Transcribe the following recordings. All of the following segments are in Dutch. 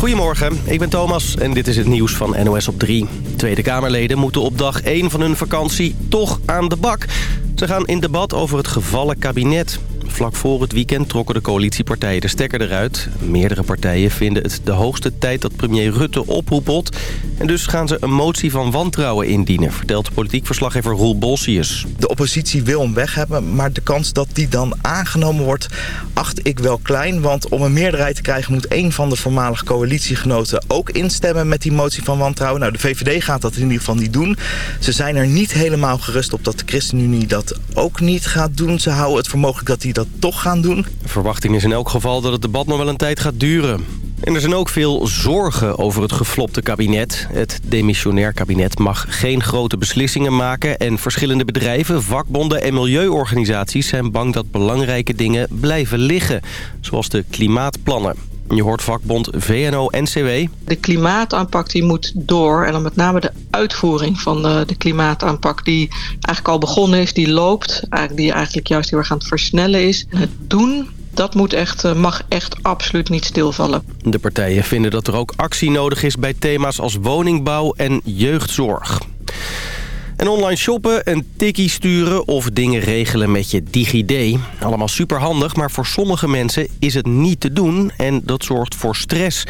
Goedemorgen, ik ben Thomas en dit is het nieuws van NOS op 3. Tweede Kamerleden moeten op dag 1 van hun vakantie toch aan de bak. Ze gaan in debat over het gevallen kabinet. Vlak voor het weekend trokken de coalitiepartijen de stekker eruit. Meerdere partijen vinden het de hoogste tijd dat premier Rutte ophoepelt. En dus gaan ze een motie van wantrouwen indienen, vertelt politiek verslaggever Roel Bolsius. De oppositie wil hem weg hebben, maar de kans dat die dan aangenomen wordt, acht ik wel klein. Want om een meerderheid te krijgen moet een van de voormalige coalitiegenoten ook instemmen met die motie van wantrouwen. Nou, de VVD gaat dat in ieder geval niet doen. Ze zijn er niet helemaal gerust op dat de ChristenUnie dat ook niet gaat doen. Ze houden het voor mogelijk dat die dat toch gaan doen. Verwachting is in elk geval dat het debat nog wel een tijd gaat duren. En er zijn ook veel zorgen over het geflopte kabinet. Het demissionair kabinet mag geen grote beslissingen maken... en verschillende bedrijven, vakbonden en milieuorganisaties... zijn bang dat belangrijke dingen blijven liggen, zoals de klimaatplannen. Je hoort vakbond VNO-NCW. De klimaataanpak die moet door. En dan met name de uitvoering van de, de klimaataanpak die eigenlijk al begonnen is. Die loopt. Die eigenlijk juist heel erg aan het versnellen is. Het doen dat moet echt, eh, mag echt absoluut niet stilvallen. De partijen vinden dat er ook actie nodig is bij thema's als woningbouw en jeugdzorg. En online shoppen, een tikkie sturen of dingen regelen met je DigiD. Allemaal superhandig, maar voor sommige mensen is het niet te doen en dat zorgt voor stress.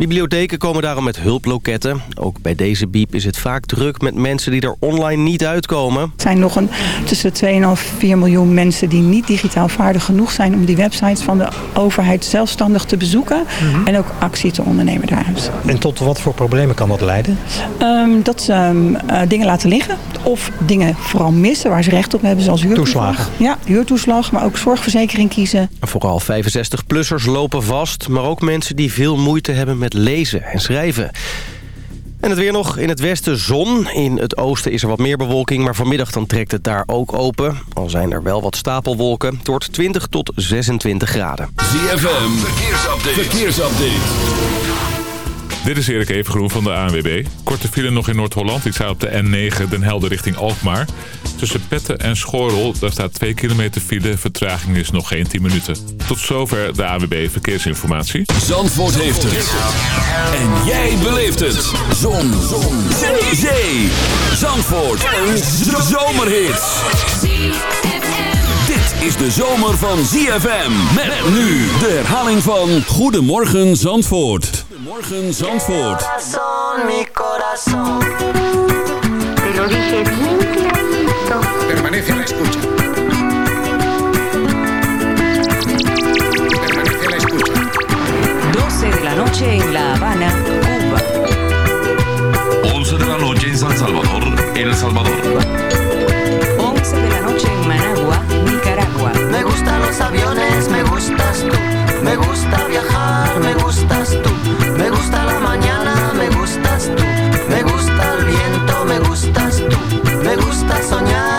Bibliotheken komen daarom met hulploketten. Ook bij deze biep is het vaak druk met mensen die er online niet uitkomen. Er zijn nog een, tussen 2,5 en 4 miljoen mensen die niet digitaal vaardig genoeg zijn... om die websites van de overheid zelfstandig te bezoeken mhm. en ook actie te ondernemen daaruit. En tot wat voor problemen kan dat leiden? Um, dat ze um, uh, dingen laten liggen of dingen vooral missen waar ze recht op hebben, zoals huurtoeslagen. Ja, huurtoeslag, maar ook zorgverzekering kiezen. Vooral 65-plussers lopen vast, maar ook mensen die veel moeite hebben met lezen en schrijven. En het weer nog in het westen zon. In het oosten is er wat meer bewolking, maar vanmiddag dan trekt het daar ook open. Al zijn er wel wat stapelwolken. Het wordt 20 tot 26 graden. ZFM, verkeersupdate. verkeersupdate. Dit is Erik Evengroen van de ANWB. Korte file nog in Noord-Holland. Ik sta op de N9 Den Helder richting Alkmaar. Tussen Petten en Schorrel, daar staat 2 kilometer file. Vertraging is nog geen 10 minuten. Tot zover de ANWB Verkeersinformatie. Zandvoort heeft het. En jij beleeft het. Zon. Zon. Zee. Zandvoort. Een zomerhit. Is de zomer van ZFM. Met nu de herhaling van Goedemorgen Zandvoort. Morgen Zandvoort. Mi corazón, Te lo dije bien clarito. Permanece a la escucha. Permanece a la escucha. 12 de la noche en La Habana, Cuba. 11 de la noche en San Salvador, El Salvador. Los aviones, me gustas tú. Me gusta viajar, me gustas tú. Me gusta la mañana, me gustas tú. Me gusta el viento, me gustas tú. Me gusta soñar,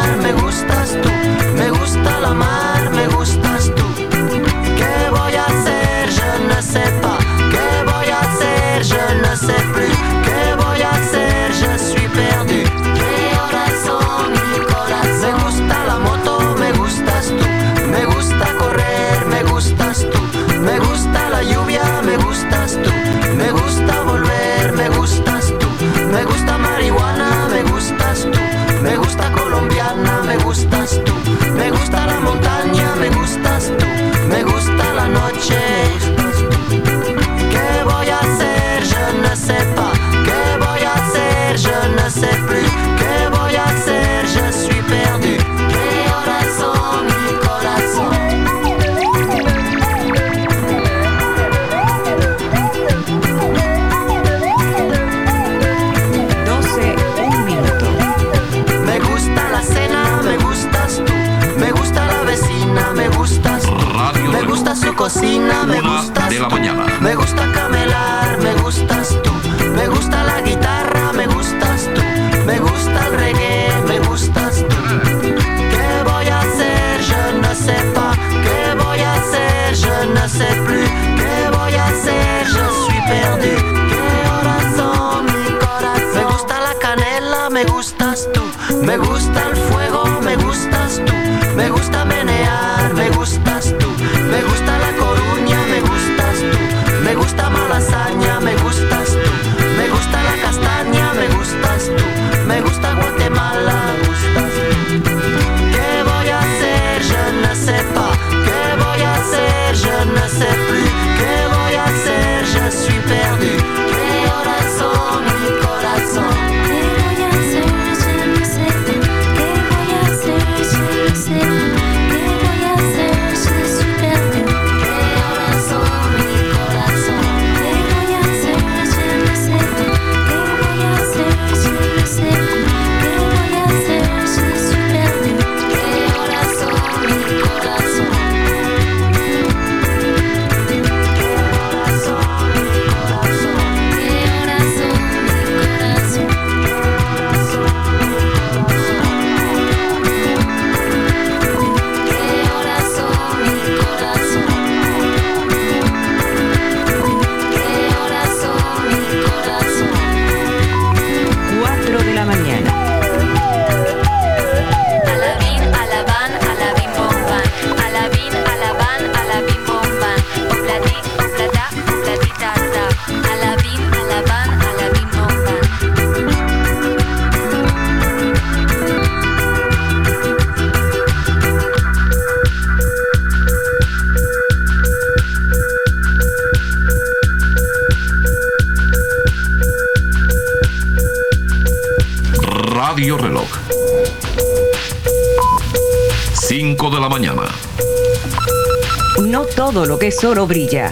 todo lo que es oro brilla.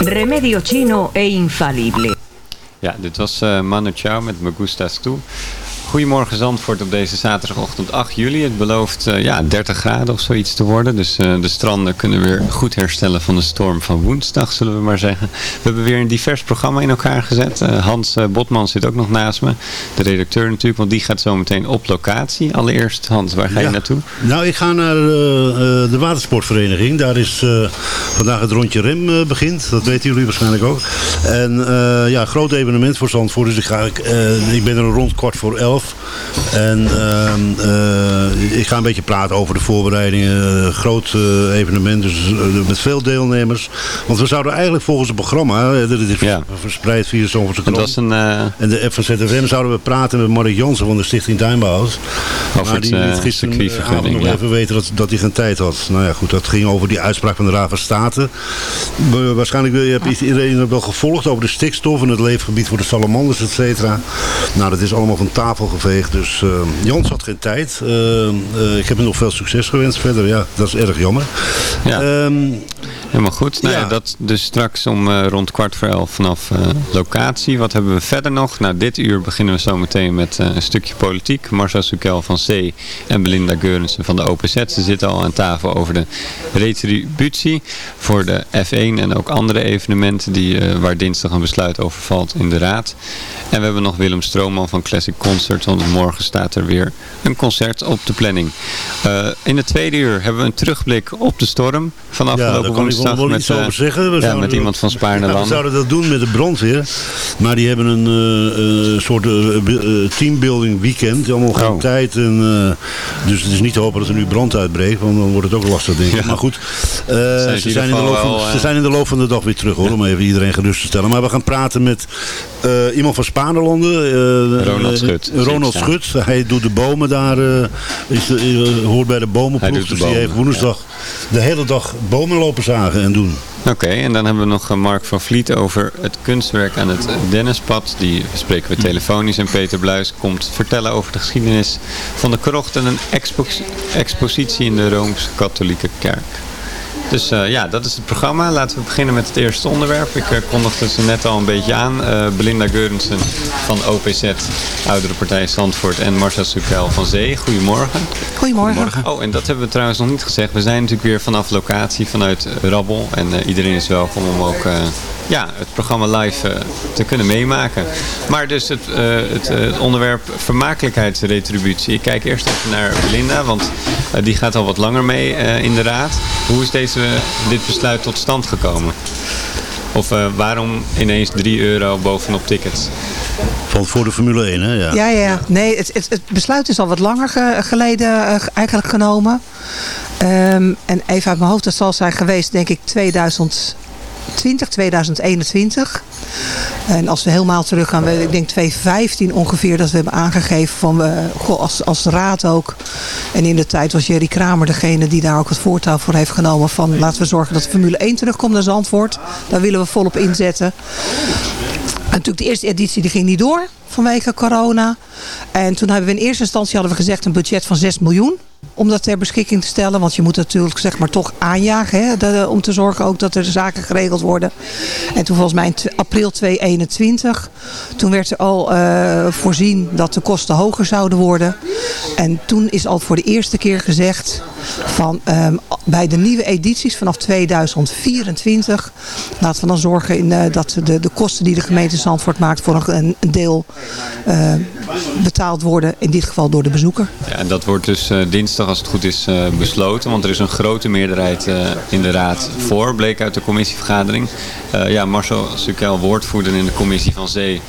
Remedio chino e infalible. Ja, dit was uh, Manu Chao met Me Gustas. Goedemorgen Zandvoort op deze zaterdagochtend 8 juli. Het belooft uh, ja, 30 graden of zoiets te worden. Dus uh, de stranden kunnen weer goed herstellen van de storm van woensdag, zullen we maar zeggen. We hebben weer een divers programma in elkaar gezet. Uh, Hans Botman zit ook nog naast me. De redacteur natuurlijk, want die gaat zo meteen op locatie. Allereerst Hans, waar ga je naartoe? Nou, ik ga naar eh, eh, de watersportvereniging. Daar is eh, vandaag het rondje rem eh, begint. Dat weten jullie waarschijnlijk ook. En eh, ja, groot evenement voor Zandvoort. Dus ik, ga, eh, ik ben er rond kwart voor elf. zelf. En ehm, eh, ik ga een beetje praten over de voorbereidingen. Eh, groot eh, evenement, dus met veel deelnemers. Want we zouden eigenlijk volgens het programma, dat is verspreid via Zandvoortse Het krant. was een... En de app van ZFM zouden we praten met Mark Jansen van de Stichting Tuinbouwers. Over Maar het, die gisteren circuitvergunning, nog ja. even weten dat, dat hij geen tijd had. Nou ja, goed, dat ging over die uitspraak van de Raad van State. Waarschijnlijk wil- heb iedereen het wel gevolgd over de stikstof en het leefgebied voor de salamanders, et cetera. Nou, dat is allemaal van tafel geveegd. Dus eh, Jans had geen tijd. Eh, eh, ik heb hem nog veel succes gewenst verder. Ja, dat is erg jammer. Ja. Ehm, Helemaal goed. Nou ja. Ja. dat dus straks om eh, rond kwart voor elf vanaf eh, locatie. Wat hebben we verder nog? Nou, dit uur beginnen we zo meteen met een stukje politiek. Marcel Sukel van C en Belinda Geurensen van de OPZ. Ze zitten al aan tafel over de retributie voor de F1 en ook andere evenementen die, waar dinsdag een besluit over valt in de Raad. En we hebben nog Willem Stroomman van Classic Concert, want morgen staat er weer een concert op de planning. Eh, in het tweede uur hebben we een terugblik op de storm van ja, afgelopen daar kan ik woensdag. wel, wel met, eh, over zeggen. We ja, zouden met dat- iemand van Spaarne Ja, we zouden dat doen met de brandweer. Maar die hebben een eh, soort teambuilding weekend. Allemaal geen Oh. tijd. En, dus het is niet te hopen dat er nu brand uitbreekt. Want dan wordt het ook lastig denk ik. Ja. Maar goed, ze, zijn in de loop van, wel, ze zijn in de loop van de dag weer terug hoor. Om even iedereen gerust te stellen. Maar we gaan praten met iemand van Spaarlanden. eh, Ronald Schut. Ronald Ja. Schut. Hij doet de bomen daar. eh, is de- eh, hoort bij de bomenploeg. Dus die heeft woensdag de hele dag bomen lopen zagen en doen. Oké, en dan hebben we nog eh, Mark van Vliet over het kunstwerk aan het Dennispad. Die spreken we telefonisch. En Peter Bluis komt vertellen over de geschiedenis van de krocht en een expo- expositie in de Rooms-Katholieke Kerk. Dus eh, ja, dat is het programma. Laten we beginnen met het eerste onderwerp. Ik eh, kondigde ze net al een beetje aan. Eh, Belinda Geurensen van OPZ, Oudere Partij Zandvoort en Marcel Sukel van Zee. Goedemorgen. Goedemorgen. Oh, en dat hebben we trouwens nog niet gezegd. We zijn natuurlijk weer vanaf locatie, vanuit Rabbel. En eh, iedereen is welkom om ook eh, ja, het programma live eh, te kunnen meemaken. Maar dus het, eh, het, eh, het onderwerp vermakelijkheidsretributie. Ik kijk eerst even naar Belinda, want die gaat al wat langer mee eh, in de raad. Hoe is deze, dit besluit tot stand gekomen? Of eh, waarom ineens 3 euro bovenop tickets? Van voor de Formule 1, hè? Ja. Ja, ja. Nee, het, het, het besluit is al wat langer ge- geleden eigenlijk genomen. Ehm, en even uit mijn hoofd, dat zal zijn geweest denk ik 2020, 2021. En als we helemaal terug gaan, ik denk 2015 ongeveer, dat we hebben aangegeven van, we, als, als raad ook. En in de tijd was Jerry Kramer degene die daar ook het voortouw voor heeft genomen van laten we zorgen dat Formule 1 terugkomt naar Zandvoort. Daar willen we volop inzetten. En natuurlijk de eerste editie die ging niet door vanwege corona. En toen hebben we in eerste instantie hadden we gezegd een budget van 6 miljoen. Om dat ter beschikking te stellen. Want je moet natuurlijk zeg maar toch aanjagen. Hè, om te zorgen ook dat er zaken geregeld worden. En toen volgens mij in april 2021. Toen werd er al eh, voorzien dat de kosten hoger zouden worden. En toen is al voor de eerste keer gezegd. Van ehm, bij de nieuwe edities vanaf 2024. Laten we dan zorgen in, eh, dat de, de kosten die de gemeente Zandvoort maakt. Voor een deel eh, betaald worden. In dit geval door de bezoeker. Ja, en dat wordt dus eh, dinsdag als het goed is eh, besloten. Want er is een grote meerderheid in de raad voor, bleek uit de commissievergadering. Ja, Marcel Sukel, woordvoerder in de commissie van Zee.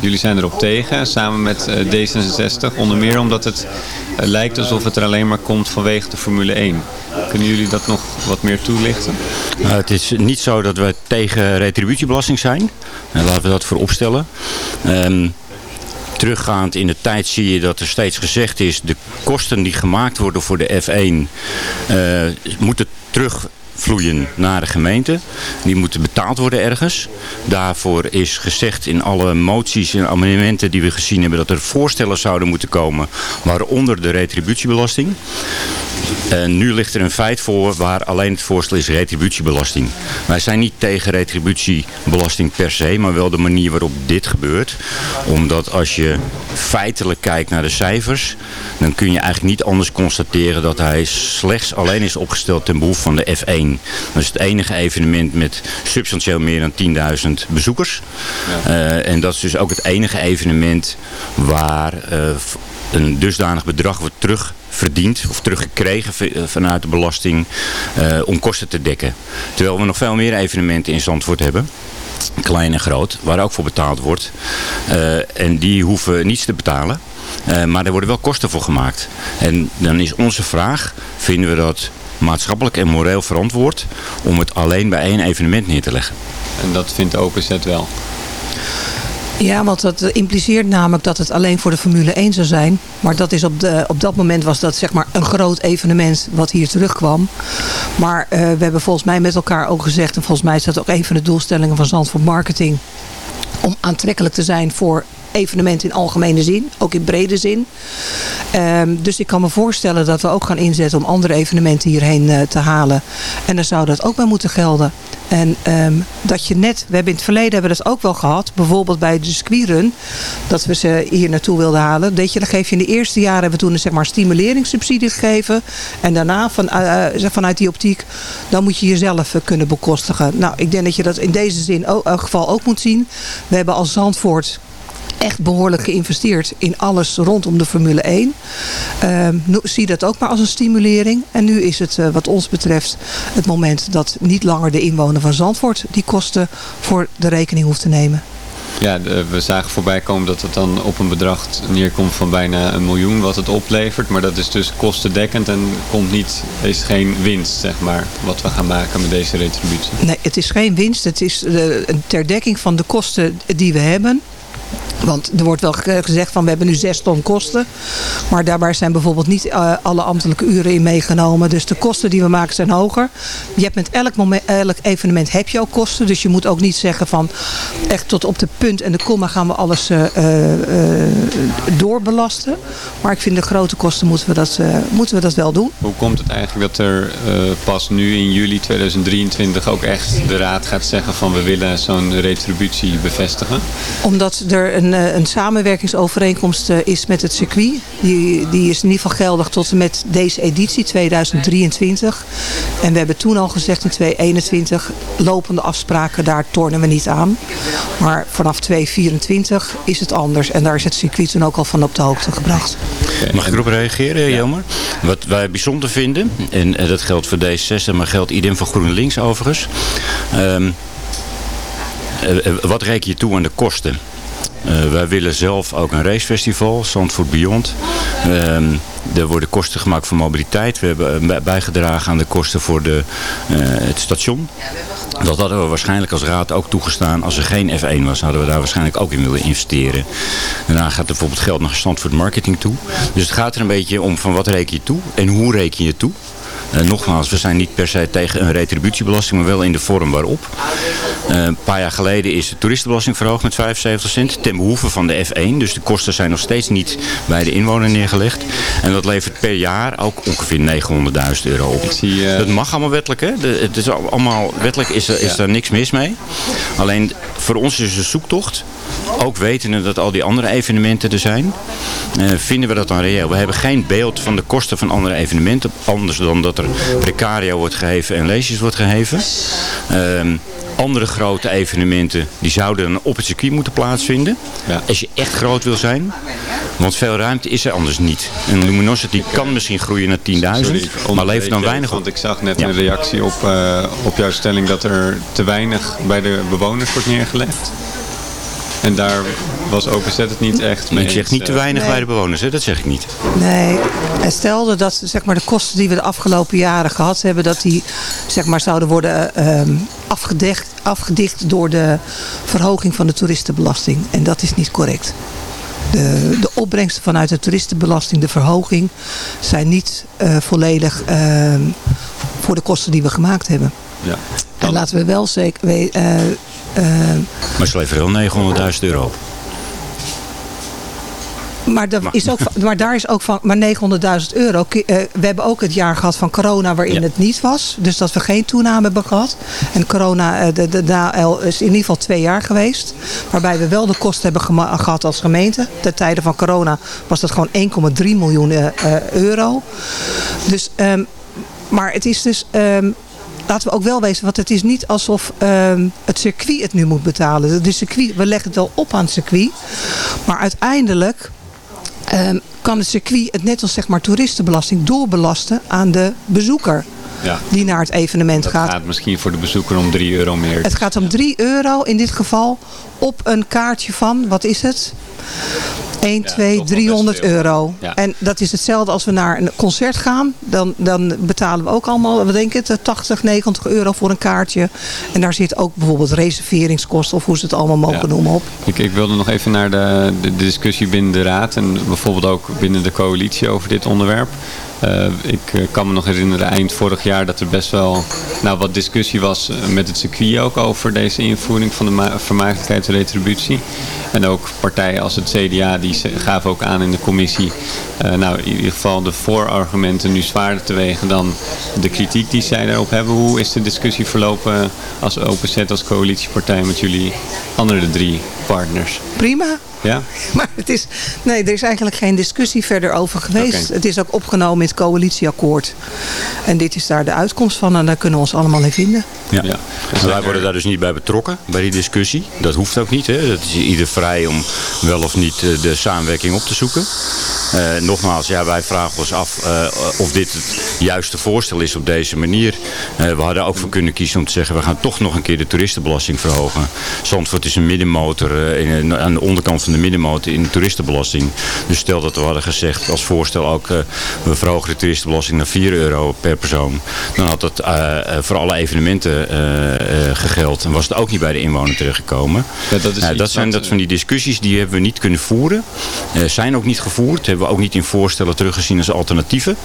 Jullie zijn erop tegen, samen met eh, D66. Onder meer omdat het lijkt alsof het er alleen maar komt vanwege de Formule 1. Kunnen jullie dat nog wat meer toelichten? Nou, het is niet zo dat we tegen retributiebelasting zijn. En laten we dat voor opstellen. Ehm, teruggaand in de tijd zie je dat er steeds gezegd is... de kosten die gemaakt worden voor de F1 eh, moeten terug vloeien naar de gemeente. Die moeten betaald worden ergens. Daarvoor is gezegd in alle moties en amendementen die we gezien hebben... dat er voorstellen zouden moeten komen, waaronder de retributiebelasting. En nu ligt er een feit voor waar alleen het voorstel is retributiebelasting. Wij zijn niet tegen retributiebelasting per se, maar wel de manier waarop dit gebeurt. Omdat als je feitelijk kijkt naar de cijfers, dan kun je eigenlijk niet anders constateren dat hij slechts alleen is opgesteld ten behoeve van de F1. Dat is het enige evenement met substantieel meer dan 10.000 bezoekers. Uh, en dat is dus ook het enige evenement waar uh, een dusdanig bedrag wordt terugverdiend of teruggekregen vanuit de belasting uh, om kosten te dekken. Terwijl we nog veel meer evenementen in Zandvoort hebben klein en groot, waar ook voor betaald wordt. Uh, en die hoeven niets te betalen. Uh, maar er worden wel kosten voor gemaakt. En dan is onze vraag, vinden we dat maatschappelijk en moreel verantwoord om het alleen bij één evenement neer te leggen? En dat vindt OpenZ wel? Ja, want dat impliceert namelijk dat het alleen voor de Formule 1 zou zijn. Maar dat is op, de, op dat moment was dat zeg maar een groot evenement wat hier terugkwam. Maar uh, we hebben volgens mij met elkaar ook gezegd, en volgens mij is dat ook een van de doelstellingen van Zandvoort Marketing, om aantrekkelijk te zijn voor evenementen in algemene zin, ook in brede zin. Um, dus ik kan me voorstellen dat we ook gaan inzetten om andere evenementen hierheen uh, te halen. En dan zou dat ook bij moeten gelden. En um, dat je net, we hebben in het verleden hebben we dat ook wel gehad. Bijvoorbeeld bij de squirun, dat we ze hier naartoe wilden halen. Weet je, dan geef je in de eerste jaren hebben we toen een zeg maar, stimuleringssubsidie gegeven. En daarna van, uh, vanuit die optiek, dan moet je jezelf kunnen bekostigen. Nou, ik denk dat je dat in deze zin ook, in geval ook moet zien. We hebben als Zandvoort echt behoorlijk geïnvesteerd in alles rondom de Formule 1. Uh, zie dat ook maar als een stimulering. En nu is het uh, wat ons betreft het moment dat niet langer de inwoner van Zandvoort die kosten voor de rekening hoeft te nemen. Ja, we zagen voorbij komen dat het dan op een bedrag neerkomt van bijna een miljoen wat het oplevert. Maar dat is dus kostendekkend en komt niet, is geen winst, zeg maar, wat we gaan maken met deze retributie. Nee, het is geen winst. Het is uh, ter dekking van de kosten die we hebben. Want er wordt wel gezegd van we hebben nu zes ton kosten. Maar daarbij zijn bijvoorbeeld niet uh, alle ambtelijke uren in meegenomen. Dus de kosten die we maken zijn hoger. Je hebt met elk, moment, elk evenement heb je ook kosten. Dus je moet ook niet zeggen van echt tot op de punt en de komma gaan we alles uh, uh, doorbelasten. Maar ik vind de grote kosten moeten we dat, moeten we dat wel doen. Hoe komt het eigenlijk dat er pas nu in juli 2023 ook echt de raad gaat zeggen van we willen zo'n retributie bevestigen? Omdat er een, een samenwerkingsovereenkomst is met het circuit. Die, die is in ieder geval geldig tot en met deze editie 2023. En we hebben toen al gezegd in 2021 lopende afspraken, daar tornen we niet aan. Maar vanaf 2024 is het anders. En daar is het circuit toen ook al van op de hoogte gebracht. Mag ik erop reageren, Jelmer? Wat wij bijzonder vinden, en dat geldt voor D66, maar geldt idem voor GroenLinks overigens. Um, wat reken je toe aan de kosten? Uh, wij willen zelf ook een racefestival, Zandvoort Beyond. Uh, er worden kosten gemaakt voor mobiliteit. We hebben bijgedragen aan de kosten voor de, uh, het station. Dat hadden we waarschijnlijk als raad ook toegestaan. Als er geen F1 was, hadden we daar waarschijnlijk ook in willen investeren. Daarna gaat er bijvoorbeeld geld naar Zandvoort Marketing toe. Dus het gaat er een beetje om van wat reken je toe en hoe reken je toe. Uh, nogmaals, we zijn niet per se tegen een retributiebelasting, maar wel in de vorm waarop. Uh, een paar jaar geleden is de toeristenbelasting verhoogd met 75 cent ten behoeve van de F1. Dus de kosten zijn nog steeds niet bij de inwoner neergelegd. En dat levert per jaar ook ongeveer 900.000 euro op. Zie, uh... Dat mag allemaal wettelijk, hè? De, het is allemaal wettelijk, is, er, er niks mis mee. Alleen voor ons is het een zoektocht. Ook wetende dat al die andere evenementen er zijn, uh, vinden we dat dan reëel. We hebben geen beeld van de kosten van andere evenementen, anders dan dat er precario wordt geheven en leesjes wordt geheven. Uh, andere grote evenementen die zouden dan op het circuit moeten plaatsvinden. Ja. Als je echt groot wil zijn. Want veel ruimte is er anders niet. En Luminosity kan misschien groeien naar 10.000. Maar levert dan weinig op. Want ik zag net ja. een reactie op, uh, op jouw stelling dat er te weinig bij de bewoners wordt neergelegd. En daar was OpenZ het niet echt mee Ik zeg niet te weinig nee. bij de bewoners, hè? dat zeg ik niet. Nee, en stelde dat zeg maar, de kosten die we de afgelopen jaren gehad hebben... dat die zeg maar, zouden worden uh, afgedicht, afgedicht door de verhoging van de toeristenbelasting. En dat is niet correct. De, de opbrengsten vanuit de toeristenbelasting, de verhoging, zijn niet uh, volledig uh, voor de kosten die we gemaakt hebben. Ja. En laten we wel zeker... we- eh, eh, Maar ze leveren wel 900.000 euro. Maar, dat is ook, maar daar is ook van maar 900.000 euro. Eh, we hebben ook het jaar gehad van corona waarin het niet was. Dus dat we geen toename hebben gehad. En corona, eh, de, de, DAL is in ieder geval twee jaar geweest. Waarbij we wel de kosten hebben gehad als gemeente. Ten tijde van corona was dat gewoon 1,3 miljoen eh, eh, euro. Dus, ehm, maar het is dus... ehm, Laten we ook wel wezen, want het is niet alsof ehm, het circuit het nu moet betalen. De circuit, we leggen het wel op aan het circuit. Maar uiteindelijk ehm, kan het circuit het net als zeg maar toeristenbelasting doorbelasten aan de bezoeker Ja. die naar het evenement Dat gaat. gaat misschien voor de bezoeker om 3 euro meer. Het gaat om 3 euro in dit geval op een kaartje van, wat is het? 1, 2, 300 euro. Ja. En dat is hetzelfde als we naar een concert gaan. Dan, dan betalen we ook allemaal, wat denk je, het, 80, 90 euro voor een kaartje. En daar zit ook bijvoorbeeld reserveringskosten of hoe ze het allemaal mogen Ja. noemen op. Ik, ik wilde nog even naar de, de, discussie binnen de Raad en bijvoorbeeld ook binnen de coalitie over dit onderwerp. Eh, ik eh, kan me nog herinneren eind vorig jaar dat er best wel nou, wat discussie was eh, met het circuit ook over deze invoering van de ma- vermakelijkheid en retributie. En ook partijen als het CDA die gaven ook aan in de commissie eh, nou in ieder geval de voorargumenten nu zwaarder te wegen dan de kritiek die zij daarop hebben. Hoe is de discussie verlopen als OPZ, als coalitiepartij met jullie andere drie partners? Prima. Ja? Maar het is, nee, er is eigenlijk geen discussie verder over geweest. Het is ook opgenomen in het coalitieakkoord. En dit is daar de uitkomst van en daar kunnen we ons allemaal in vinden. Ja. Wij worden daar dus niet bij betrokken, bij die discussie. Dat hoeft ook niet. Hè. Dat is ieder vrij om wel of niet eh, de samenwerking op te zoeken. Eh, nogmaals, ja, wij vragen ons af eh, of dit het juiste voorstel is op deze manier. Eh, we hadden ook voor kunnen kiezen om te zeggen, we gaan toch nog een keer de toeristenbelasting verhogen. Zandvoort is een middenmotor, in, aan de onderkant van de middenmotor in de toeristenbelasting. Dus stel dat we hadden gezegd als voorstel ook, eh, we verhogen de toeristenbelasting naar 4 euro per persoon. Dan had dat eh, eh, voor alle evenementen gegeld. En was het ook niet bij de inwoner terechtgekomen. Ja, dat is dat zijn dat van die discussies die hebben we niet kunnen voeren. Zijn ook niet gevoerd. Hebben we ook niet in voorstellen teruggezien als alternatieven.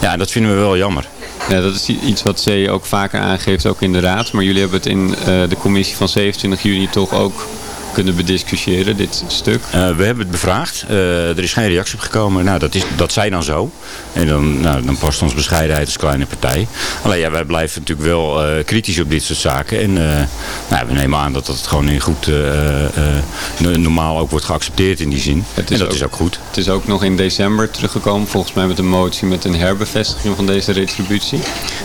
Ja, dat vinden we wel jammer. Ja, dat is iets wat C ook vaker aangeeft, ook in de raad. Maar jullie hebben het in de commissie van 27 juni toch ook kunnen bediscussiëren, dit stuk. Eh, we hebben het bevraagd. Eh, er is geen reactie op gekomen. Nou, dat, is, dat zij dan zo. En dan, nou, dan past ons bescheidenheid als kleine partij. Alleen ja, wij blijven natuurlijk wel eh, kritisch op dit soort zaken. En nou, we nemen aan dat dat gewoon in goed no- normaal ook wordt geaccepteerd in die zin. en dat is ook goed. Het is ook nog in december teruggekomen, volgens mij met een motie met een herbevestiging van deze retributie.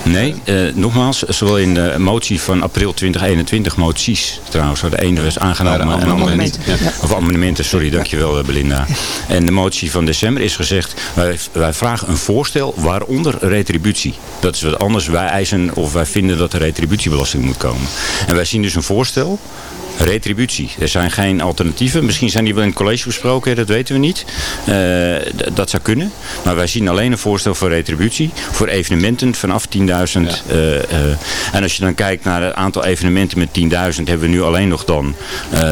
Nee, nogmaals, zowel in de motie van april 2021, moties trouwens, waar de ene was aangenomen Amendementen, ja. Of amendementen, sorry, dankjewel eh, Belinda. En de motie van december is gezegd, wij, wij vragen een voorstel waaronder retributie. Dat is wat anders. Wij eisen of wij vinden dat er retributiebelasting moet komen. En wij zien dus een voorstel Retributie. Er zijn geen alternatieven. Misschien zijn die wel in het college besproken, dat weten we niet. Eh, dat zou kunnen. Maar wij zien alleen een voorstel voor retributie. Voor evenementen vanaf 10.000. eh, eh. en als je dan kijkt naar het aantal evenementen met 10.000... hebben we nu alleen nog dan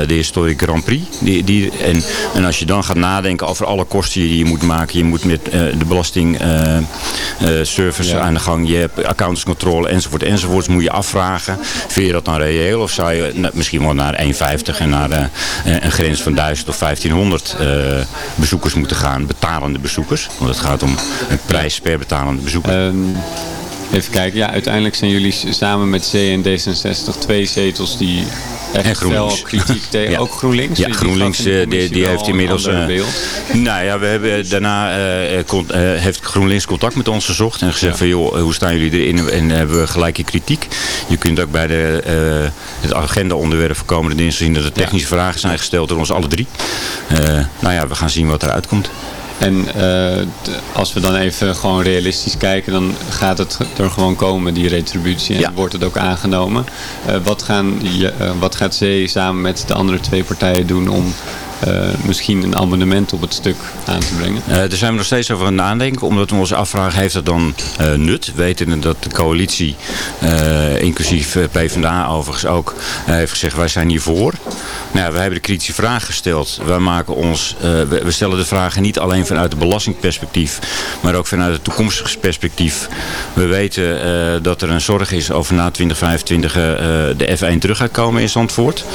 de Historic Grand Prix. Die, die, en, en als je dan gaat nadenken over alle kosten die je moet maken... je moet met de belastingservice Ja. aan de gang... je hebt accountantscontrole enzovoort enzovoort... moet je afvragen, vind je dat dan reëel? Of zou je na- misschien wel naar 1,50 en naar eh, een grens van 1000 of 1500 eh, bezoekers moeten gaan? Betalende bezoekers. Want het gaat om een prijs per betalende bezoeker. Ehm, even kijken, ja, uiteindelijk zijn jullie samen met C en D66 twee zetels die echt En GroenLinks. fel kritiek tegen. Ja. Ook GroenLinks? Ja, GroenLinks eh, die, die wel heeft een inmiddels... eh, beeld. nou ja, we hebben daarna eh, eh, con- eh, heeft GroenLinks contact met ons gezocht en gezegd van joh, hoe staan jullie erin en hebben we gelijke kritiek. Je kunt ook bij de, eh, het agenda onderwerp voor komende dinsdag zien dat er technische vragen zijn gesteld door ons alle drie. Eh, nou ja, we gaan zien wat eruit komt. En eh, als we dan even gewoon realistisch kijken, dan gaat het er gewoon komen, die retributie. En wordt het ook aangenomen. Eh, wat, gaan, je- eh, wat gaat C samen met de andere twee partijen doen om misschien een amendement op het stuk aan te brengen? Uh, daar zijn we nog steeds over aan het nadenken. Omdat we ons afvragen, heeft dat dan uh, nut? Weten dat de coalitie, inclusief PvdA overigens ook, heeft gezegd wij zijn hiervoor. Nou, we hebben de kritische vraag gesteld. Wij maken ons, we, we, stellen de vragen niet alleen vanuit het belastingperspectief, maar ook vanuit het toekomstig perspectief. We weten dat er een zorg is over na 2025 de F1 terug gaat komen in Zandvoort.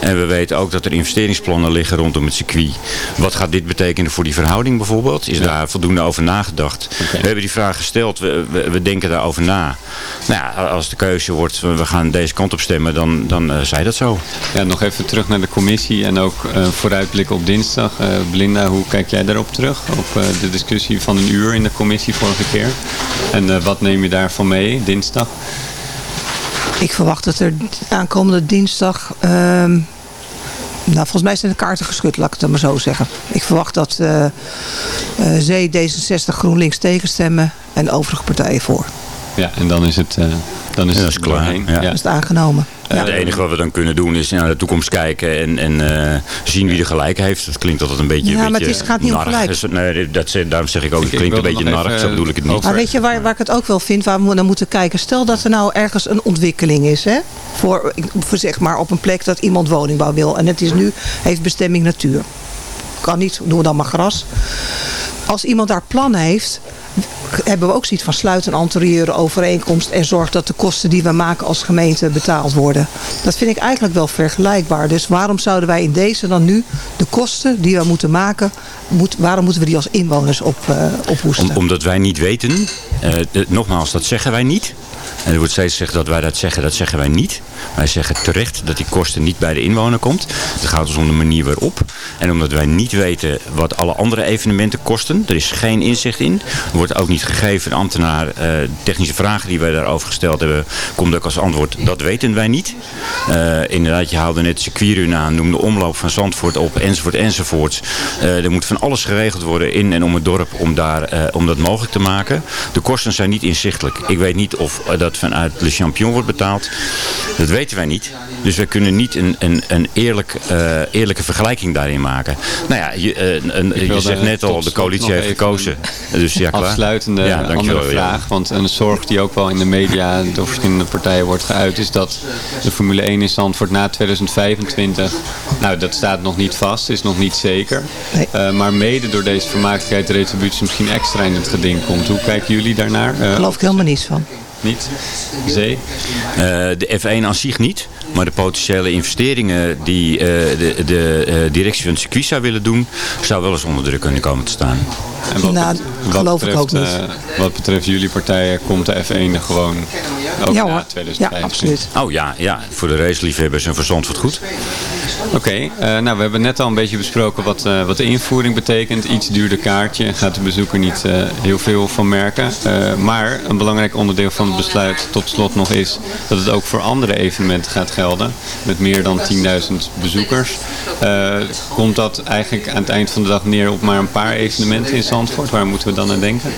En we weten ook dat er investeringsplannen liggen rondom het circuit. Wat gaat dit betekenen voor die verhouding bijvoorbeeld? Is daar voldoende over nagedacht? Okay. We hebben die vraag gesteld, we, we, we, denken daarover na. Nou ja, als de keuze wordt, we gaan deze kant op stemmen, dan, dan uh, zij dat zo. Ja, nog even terug naar de commissie en ook uh, vooruitblikken op dinsdag. Uh, Belinda, hoe kijk jij daarop terug? Op de discussie van een uur in de commissie vorige keer. En wat neem je daarvan mee dinsdag? Ik verwacht dat er aankomende dinsdag... Uh, nou, volgens mij zijn de kaarten geschud, laat ik het maar zo zeggen. Ik verwacht dat uh, uh, Zee, D66, GroenLinks tegenstemmen en overige partijen voor. Ja, en dan is het, uh, dan is ja, het is klaar. Ja. ja. is het aangenomen. Ja. Het enige wat we dan kunnen doen is naar de toekomst kijken en, en uh, zien wie er gelijk heeft. Dat klinkt altijd een beetje Ja, een maar het is, gaat niet om gelijk. Dus, nee, dat, daarom zeg ik ook, het klinkt een beetje narig, zo bedoel ik het niet. Maar weet je waar, waar ik het ook wel vind, waar we naar moeten kijken. Stel dat er nou ergens een ontwikkeling is, hè? Voor, voor zeg maar op een plek dat iemand woningbouw wil. En het is nu, heeft bestemming natuur. Kan niet, doen we dan maar gras. Als iemand daar plannen heeft, hebben we ook zoiets van sluit een anterieure overeenkomst en zorg dat de kosten die we maken als gemeente betaald worden. Dat vind ik eigenlijk wel vergelijkbaar. Dus waarom zouden wij in deze dan nu de kosten die we moeten maken, moet, waarom moeten we die als inwoners op, uh, omdat wij niet weten, de, nogmaals dat zeggen wij niet. En er wordt steeds gezegd dat wij dat zeggen, dat zeggen wij niet. Wij zeggen terecht dat die kosten niet bij de inwoner komt. Het gaat ons om de manier waarop. En omdat wij niet weten wat alle andere evenementen kosten. Er is geen inzicht in. Er wordt ook niet gegeven, ambtenaar, uh, technische vragen die wij daarover gesteld hebben, komt ook als antwoord, dat weten wij niet. Uh, inderdaad, je haalde net circuitrun aan, noemde omloop van Zandvoort op, enzovoort, enzovoort. Uh, er moet van alles geregeld worden in en om het dorp om, daar, om dat mogelijk te maken. De kosten zijn niet inzichtelijk. Ik weet niet of dat vanuit Le Champion wordt betaald. Weten wij niet. Dus wij kunnen niet een, een, een eerlijk, uh, eerlijke vergelijking daarin maken. Nou ja, je, uh, een, je zegt net al, de coalitie heeft gekozen. Dus ja, klaar. Afsluitende ja, andere vraag. Ja. Want een zorg die ook wel in de media door verschillende partijen wordt geuit... is dat de Formule 1 in Zandvoort na 2025... Nou, dat staat nog niet vast, is nog niet zeker. Nee. Uh, maar mede door deze vermakelijkheid de retributie misschien extra in het geding komt. Hoe kijken jullie daarnaar? Daar geloof ik helemaal niets van. Niet? Zee? Uh, de F1 aan zich niet. Maar de potentiële investeringen die uh, de, de uh, directie van het circuit zou willen doen... zou wel eens onder druk kunnen komen te staan. En wat, nou, dat geloof betreft, ik ook niet. wat betreft jullie partijen komt de F1 er gewoon ook ja, na 2015? Ja, absoluut. Oh ja, ja, voor de raceliefhebbers en voor Zandvoort goed. Oké, okay, uh, nou we hebben net al een beetje besproken wat, uh, wat de invoering betekent. Iets duurder kaartje, gaat de bezoeker niet uh, heel veel van merken. maar een belangrijk onderdeel van het besluit tot slot nog is dat het ook voor andere evenementen gaat Met meer dan 10.000 bezoekers. komt dat eigenlijk aan het eind van de dag neer op maar een paar evenementen in Zandvoort? Waar moeten we dan aan denken?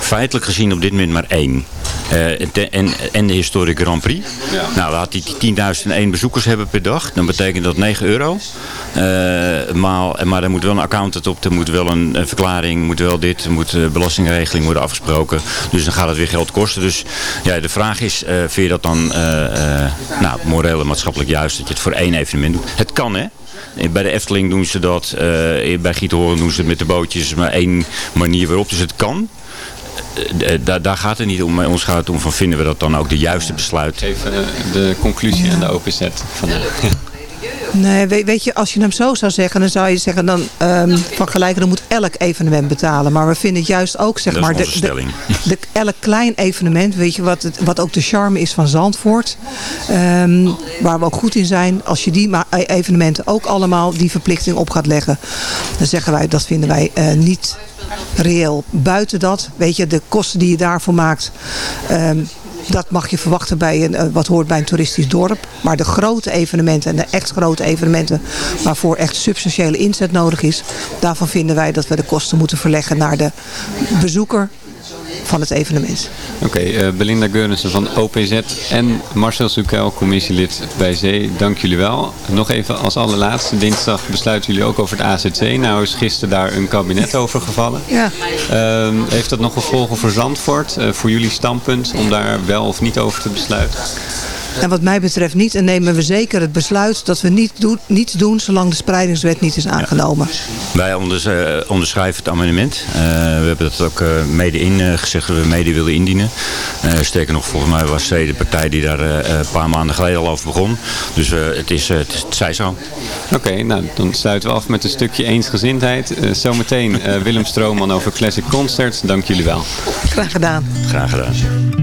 Feitelijk gezien op dit moment maar één. Uh, en, en de historische Grand Prix. Ja. Nou, laat die 10.001 bezoekers hebben per dag. Dan betekent dat 9 euro. Uh, maar, maar er moet wel een accountant op. Er moet wel een, een verklaring. moet wel dit. Er moet uh, belastingregeling worden afgesproken. Dus dan gaat het weer geld kosten. Dus ja, de vraag is, vind je dat dan nou, moreel en maatschappelijk juist dat je het voor één evenement doet? Het kan hè. Bij de Efteling doen ze dat. bij Giethoorn doen ze het met de bootjes. Maar één manier waarop. Dus het kan. Daar, daar gaat het niet om. Ons gaat het om van vinden we dat dan ook de juiste besluit. Even de conclusie ja. aan de OPZ vandaag. Nee, weet, weet, je, als je hem zo zou zeggen, dan zou je zeggen dan um, van gelijk, dan moet elk evenement betalen. Maar we vinden het juist ook, zeg dat maar, de, de, de, elk klein evenement, weet je, wat, het, wat ook de charme is van Zandvoort. Um, waar we ook goed in zijn, als je die evenementen ook allemaal die verplichting op gaat leggen. Dan zeggen wij, dat vinden wij uh, niet reëel. Buiten dat, weet je, de kosten die je daarvoor maakt... Um, dat mag je verwachten bij een, wat hoort bij een toeristisch dorp. Maar de grote evenementen en de echt grote evenementen waarvoor echt substantiële inzet nodig is. Daarvan vinden wij dat we de kosten moeten verleggen naar de bezoeker van het evenement. Oké, eh, Belinda Geurnissen van OPZ en Marcel Sukel, commissielid bij Zee. Dank jullie wel. Nog even als allerlaatste, dinsdag besluiten jullie ook over het AZC. Nou is gisteren daar een kabinet over gevallen. Ja. Ehm, heeft dat nog gevolgen voor Zandvoort, eh, voor jullie standpunt, om daar wel of niet over te besluiten? En wat mij betreft niet. En nemen we zeker het besluit dat we niet doen, niets doen zolang de spreidingswet niet is aangenomen. Wij onders, eh, onderschrijven het amendement. Eh, we hebben dat ook eh, mede ingezegd dat we mede willen indienen. Eh, sterker nog, volgens mij was C de partij die daar eh, een paar maanden geleden al over begon. Dus het, is, het, is- het zij zo. Oké, nou dan sluiten we af met een stukje eensgezindheid. Zometeen eh, Willem Strooman over Classic Concerts. Dank jullie wel. Graag gedaan. Graag gedaan.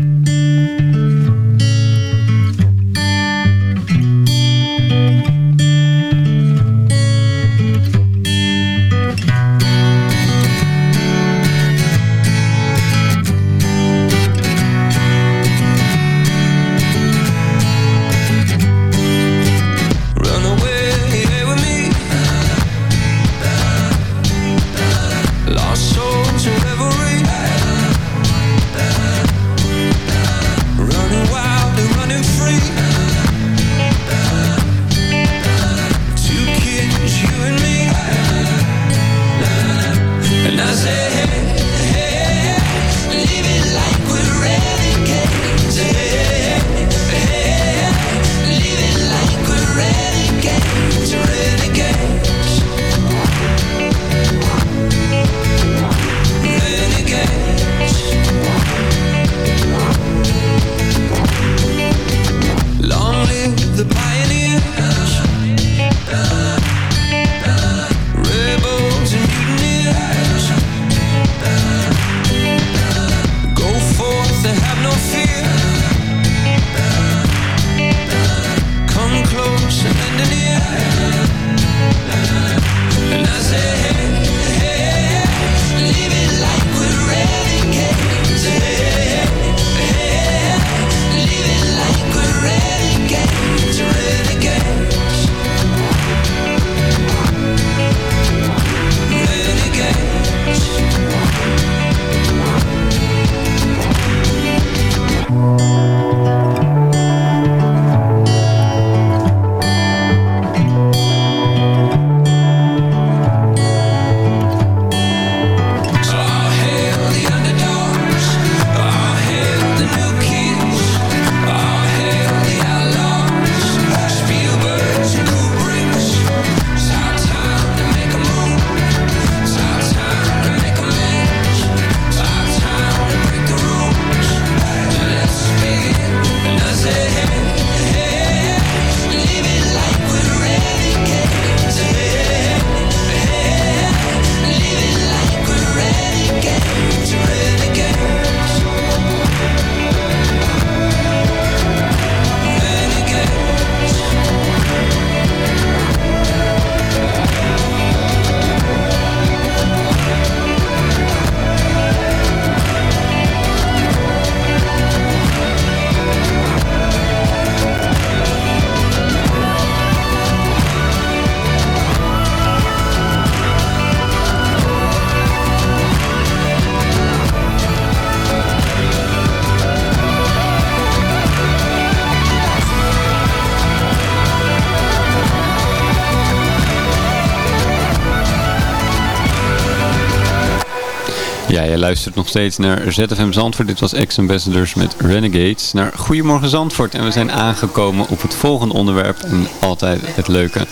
Luistert nog steeds naar ZFM Zandvoort. Dit was Ex-Ambassadors met Renegades. Naar Goedemorgen Zandvoort. En we zijn aangekomen op het volgende onderwerp. En altijd het leuke.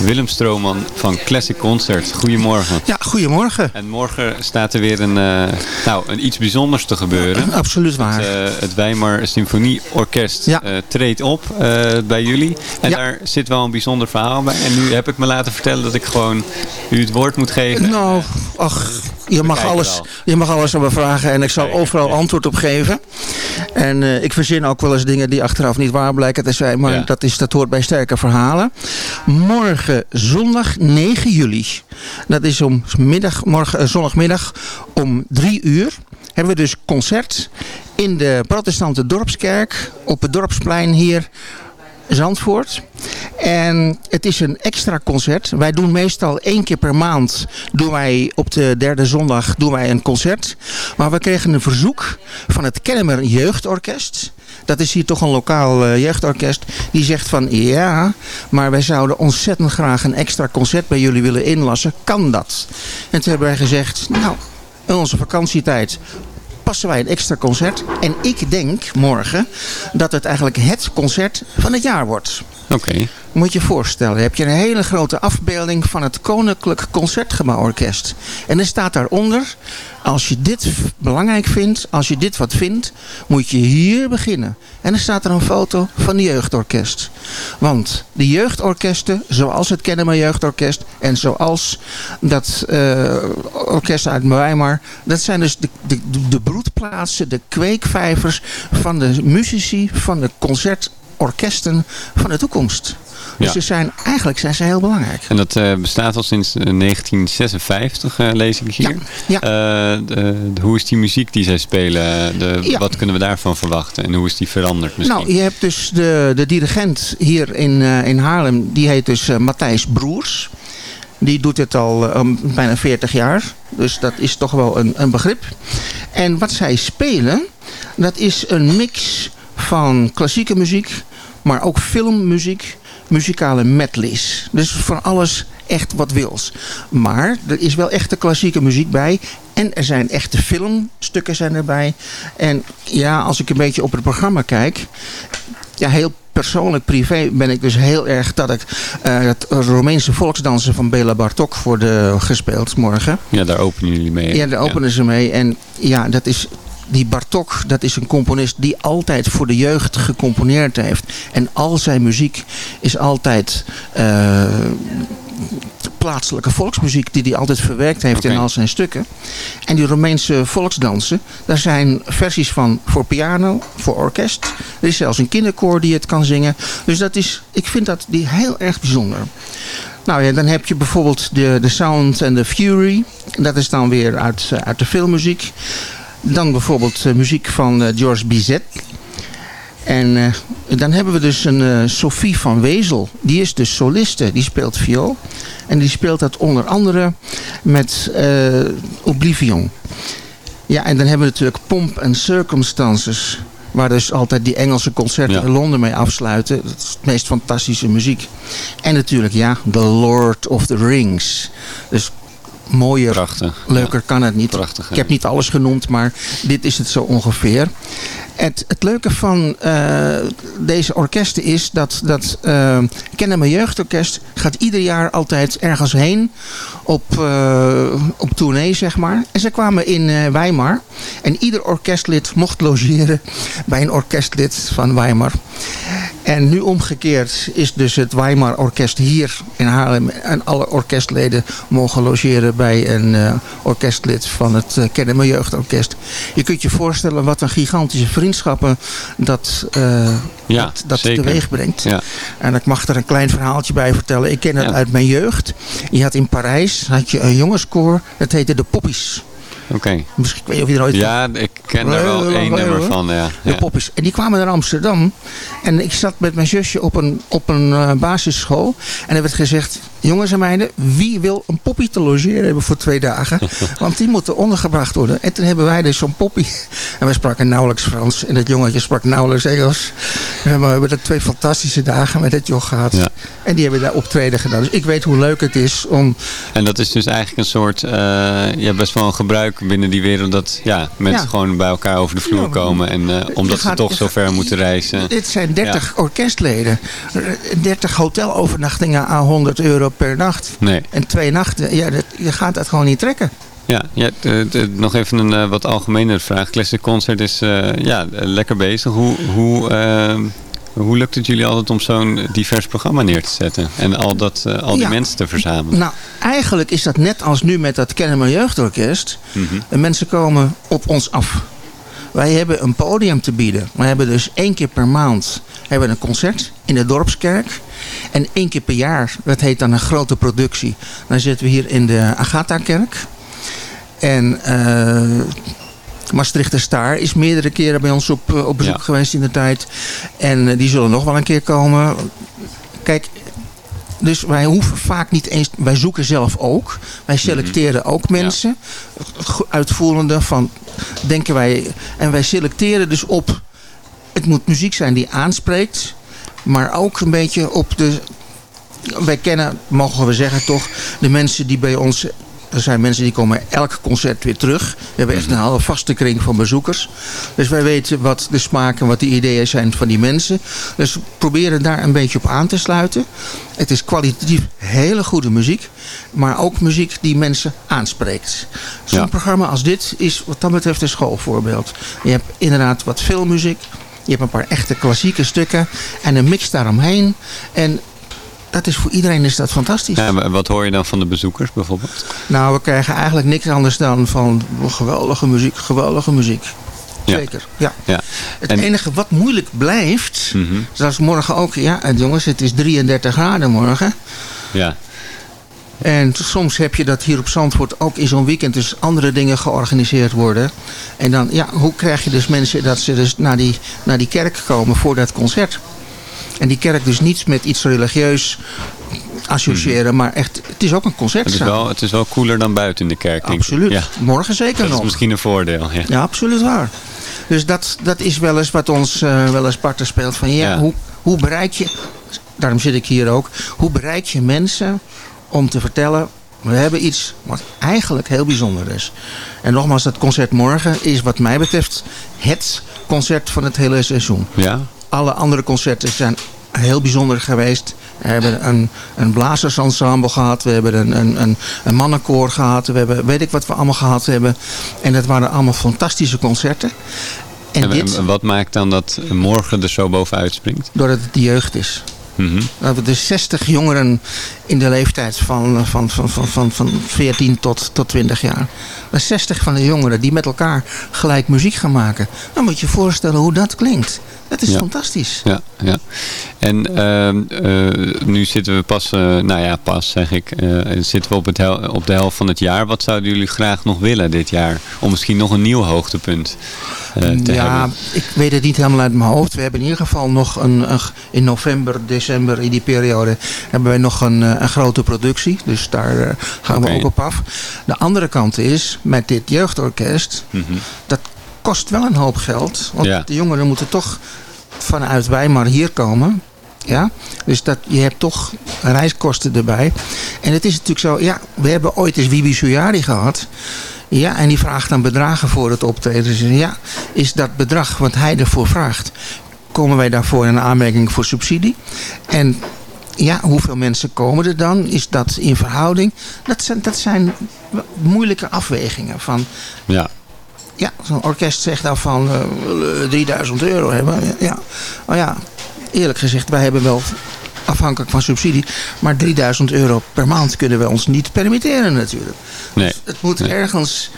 Willem Strooman van Classic Concert. Goedemorgen. Ja, goedemorgen. En morgen staat er weer een, eh, nou, een iets bijzonders te gebeuren. Absoluut waar. Het, eh, het Weimar Symfonieorkest eh, treedt op bij jullie. En daar zit wel een bijzonder verhaal bij. En nu heb ik me laten vertellen dat ik gewoon u het woord moet geven. Nou, ach, je mag, alles, je mag alles aan me vragen en ik zal overal antwoord op geven. En eh, ik verzin ook wel eens dingen die achteraf niet waar blijken te zijn, maar Ja. dat, is, dat hoort bij sterke verhalen. Morgen zondag 9 juli, dat is om middag, morgen, eh, zondagmiddag om 3 uur, hebben we dus concert in de protestante dorpskerk op het dorpsplein hier Zandvoort. En het is een extra concert. Wij doen meestal één keer per maand, doen wij op de derde zondag doen wij een concert. Maar we kregen een verzoek van het Kennemer Jeugdorkest. Dat is hier toch een lokaal eh, jeugdorkest. Die zegt van ja, maar wij zouden ontzettend graag een extra concert bij jullie willen inlassen. Kan dat? En toen hebben wij gezegd, nou, in onze vakantietijd passen wij een extra concert. En ik denk morgen dat het eigenlijk het concert van het jaar wordt. Moet je voorstellen, heb je een hele grote afbeelding van het Koninklijk Concertgebouworkest. En er staat daaronder, als je dit belangrijk vindt, als je dit wat vindt, moet je hier beginnen. En dan staat er een foto van de jeugdorkest. Want de jeugdorkesten, zoals het Kennemer Jeugdorkest en zoals dat eh, orkest uit Weimar, dat zijn dus de, de, de broedplaatsen, de kweekvijvers van de muzici, van de concertorkesten van de toekomst. Dus Ja. ze zijn, eigenlijk zijn ze heel belangrijk. En dat eh, bestaat al sinds eh, 1956, eh, lees ik hier. Ja. Eh, de, de- hoe is die muziek die zij spelen? De, Ja. Wat kunnen we daarvan verwachten? En hoe is die veranderd misschien? Nou, je hebt dus de, de dirigent hier in, eh, in Haarlem, die heet dus eh, Matthijs Broers. Die doet het al eh, um, bijna 40 jaar. Dus dat is toch wel een, een begrip. En wat zij spelen, dat is een mix van klassieke muziek, maar ook filmmuziek, muzikale medleys. Dus van alles echt wat wils. Maar er is wel echte klassieke muziek bij. En er zijn echte filmstukken zijn erbij. En ja, als ik een beetje op het programma kijk... Ja, heel persoonlijk, privé ben ik dus heel erg dat ik eh, het Romeinse volksdansen van Bela Bartok voor de gespeeld morgen. Ja, daar openen jullie mee. hè? Ja, daar openen ze mee. En ja, dat is, die Bartok, dat is een componist die altijd voor de jeugd gecomponeerd heeft. En al zijn muziek is altijd eh, plaatselijke volksmuziek die hij altijd verwerkt heeft in al zijn stukken. En die Romeinse volksdansen, daar zijn versies van voor piano, voor orkest. Er is zelfs een kinderkoor die het kan zingen. Dus dat is, ik vind dat die heel erg bijzonder. Nou ja, dan heb je bijvoorbeeld de, de Sound and the Fury. Dat is dan weer uit, eh, uit de filmmuziek. Dan bijvoorbeeld eh, muziek van eh, George Bizet. En eh, dan hebben we dus een Sophie van Wezel. Die is dus soliste. Die speelt viool. En die speelt dat onder andere met Oblivion. Ja, en dan hebben we natuurlijk Pomp and Circumstances. Waar dus altijd die Engelse concerten Ja. in Londen mee afsluiten. Dat is de meest fantastische muziek. En natuurlijk, ja, The Lord of the Rings. Dus mooier, Prachtig. leuker kan het niet. Prachtig? Ik heb niet alles genoemd, maar dit is het zo ongeveer. Het, het leuke van eh, deze orkesten is dat, dat uh, Kennemer Jeugdorkest gaat ieder jaar altijd ergens heen op, uh, op tournee, zeg maar. En ze kwamen in Weimar en ieder orkestlid mocht logeren bij een orkestlid van Weimar. En nu omgekeerd is dus het Weimar Orkest hier in Haarlem. En alle orkestleden mogen logeren bij een orkestlid van het uh, Jeugdorkest. Je kunt je voorstellen wat een gigantische vriendschappen dat, uh, ja, dat, dat teweeg brengt. Ja. En ik mag er een klein verhaaltje bij vertellen. Ik ken het Ja. uit mijn jeugd. Je had in Parijs had je een jongenskoor. Dat heette de Poppies. Oké. Misschien weet je of je er ooit Ja, ik ken er wel één nummer van. Ja. de Ja. poppies. En die kwamen naar Amsterdam. En ik zat met mijn zusje op een, op een uh, basisschool. En er werd gezegd, jongens en meiden, wie wil een poppie te logeren hebben voor twee dagen? Want die moeten ondergebracht worden. En toen hebben wij dus zo'n poppie. En wij spraken nauwelijks Frans. En dat jongetje sprak nauwelijks Engels. En we hebben er twee fantastische dagen met het joch gehad. Ja. En die hebben daar optreden gedaan. Dus ik weet hoe leuk het is om... En dat is dus eigenlijk een soort, uh, ja, best wel een gebruik binnen die wereld dat ja, mensen Ja. gewoon bij elkaar over de vloer Ja, komen. En uh, omdat gaat- ze toch zo gaat- ver moeten reizen. Dit zijn 30 orkestleden. 30 hotelovernachtingen aan 100 euro per nacht. Nee. En twee nachten. Ja, dat, je gaat dat gewoon niet trekken. Ja, nog even een eh, wat algemenere vraag. Classic Concert is eh, ja, eh, lekker bezig. Hoe, hoe, eh, hoe lukt het jullie altijd om zo'n divers programma neer te zetten? En al, dat, eh, al die Ja. mensen te verzamelen? Nou, eigenlijk is dat net als nu met dat Kennemer Jeugdorkest. Mhm. De mensen komen op ons af. Wij hebben een podium te bieden. We hebben dus één keer per maand hebben een concert in de Dorpskerk. En één keer per jaar, dat heet dan een grote productie. Dan zitten we hier in de Agatha-kerk. En eh Maastrichter Staar is meerdere keren bij ons op, eh, op bezoek Ja. geweest in de tijd. En eh, die zullen nog wel een keer komen. Kijk, dus wij hoeven vaak niet eens... Wij zoeken zelf ook. Wij selecteren ook mensen. Uitvoerende van... Denken wij... En wij selecteren dus op... Het moet muziek zijn die aanspreekt. Maar ook een beetje op de... Wij kennen, mogen we zeggen toch... De mensen die bij ons... Er zijn mensen die komen elk concert weer terug. We hebben echt een hele vaste kring van bezoekers. Dus wij weten wat de smaak en wat de ideeën zijn van die mensen. Dus we proberen daar een beetje op aan te sluiten. Het is kwalitatief hele goede muziek. Maar ook muziek die mensen aanspreekt. Zo'n Ja. programma als dit is wat dat betreft een schoolvoorbeeld. Je hebt inderdaad wat filmmuziek. Je hebt een paar echte klassieke stukken. En een mix daaromheen. En dat is voor iedereen is dat fantastisch. Ja, wat hoor je dan van de bezoekers bijvoorbeeld? Nou, we krijgen eigenlijk niks anders dan van geweldige muziek, geweldige muziek. Zeker, ja. Ja. Het En- enige wat moeilijk blijft, Mhm. zoals morgen ook, ja jongens, het is 33 graden morgen. Ja. En soms heb je dat hier op Zandvoort ook in zo'n weekend dus andere dingen georganiseerd worden. En dan, ja, hoe krijg je dus mensen dat ze dus naar die, naar die kerk komen voor dat concert? En die kerk dus niet met iets religieus associëren, maar echt, het is ook een Het is, concertzaal. wel, het is wel cooler dan buiten in de kerk. Absoluut. Ja. Morgen zeker Dat nog. is misschien een voordeel. Ja. Ja, absoluut waar. Dus dat, dat is wel eens wat ons eh, wel eens parten speelt. Van ja, Ja. Hoe, hoe bereik je, daarom zit ik hier ook, hoe bereik je mensen om te vertellen, we hebben iets wat eigenlijk heel bijzonder is. En nogmaals, dat concert morgen is wat mij betreft het concert van het hele seizoen. Ja? Alle andere concerten zijn heel bijzonder geweest. We hebben een, een blazersensemble gehad. We hebben een, een, een, een mannenkoor gehad. We hebben, weet ik wat we allemaal gehad hebben. En dat waren allemaal fantastische concerten. En, En, dit, wat maakt dan dat morgen er zo bovenuit springt? doordat het de jeugd is. We hebben dus 60 jongeren in de leeftijd van, van, van, van, van, van 14 tot, tot 20 jaar. Maar 60 van de jongeren die met elkaar gelijk muziek gaan maken. Dan moet je je voorstellen hoe dat klinkt. Dat is Ja. fantastisch. Ja, ja. En ehm, eh, nu zitten we pas, eh, nou ja, pas zeg ik, eh, zitten we op, het hel- op de helft van het jaar. Wat zouden jullie graag nog willen dit jaar? Om misschien nog een nieuw hoogtepunt te ja, hebben. ik weet het niet helemaal uit mijn hoofd. We hebben in ieder geval nog een, een- in november, december, in die periode, hebben wij nog een, eh, een grote productie. Dus daar eh, gaan we ook op af. De andere kant is, met dit jeugdorkest, Mhm. dat kost wel een hoop geld. Want Ja. de jongeren moeten toch vanuit Weimar hier komen. Ja, dus dat, je hebt toch reiskosten erbij. En het is natuurlijk zo, ja, we hebben ooit eens Wibi Suyari gehad. Ja, en die vraagt dan bedragen voor het optreden. Dus ja, is dat bedrag wat hij ervoor vraagt, komen wij daarvoor in aanmerking voor subsidie? En ja, hoeveel mensen komen er dan? Is dat in verhouding? Dat zijn, dat zijn moeilijke afwegingen. Van, Ja. ja, zo'n orkest zegt dan van eh, we willen 3000 euro hebben. Ja. Maar ja, eerlijk gezegd, wij hebben wel afhankelijk van subsidie. Maar 3000 euro per maand kunnen we ons niet permitteren natuurlijk. Nee. Het moet Nee. ergens...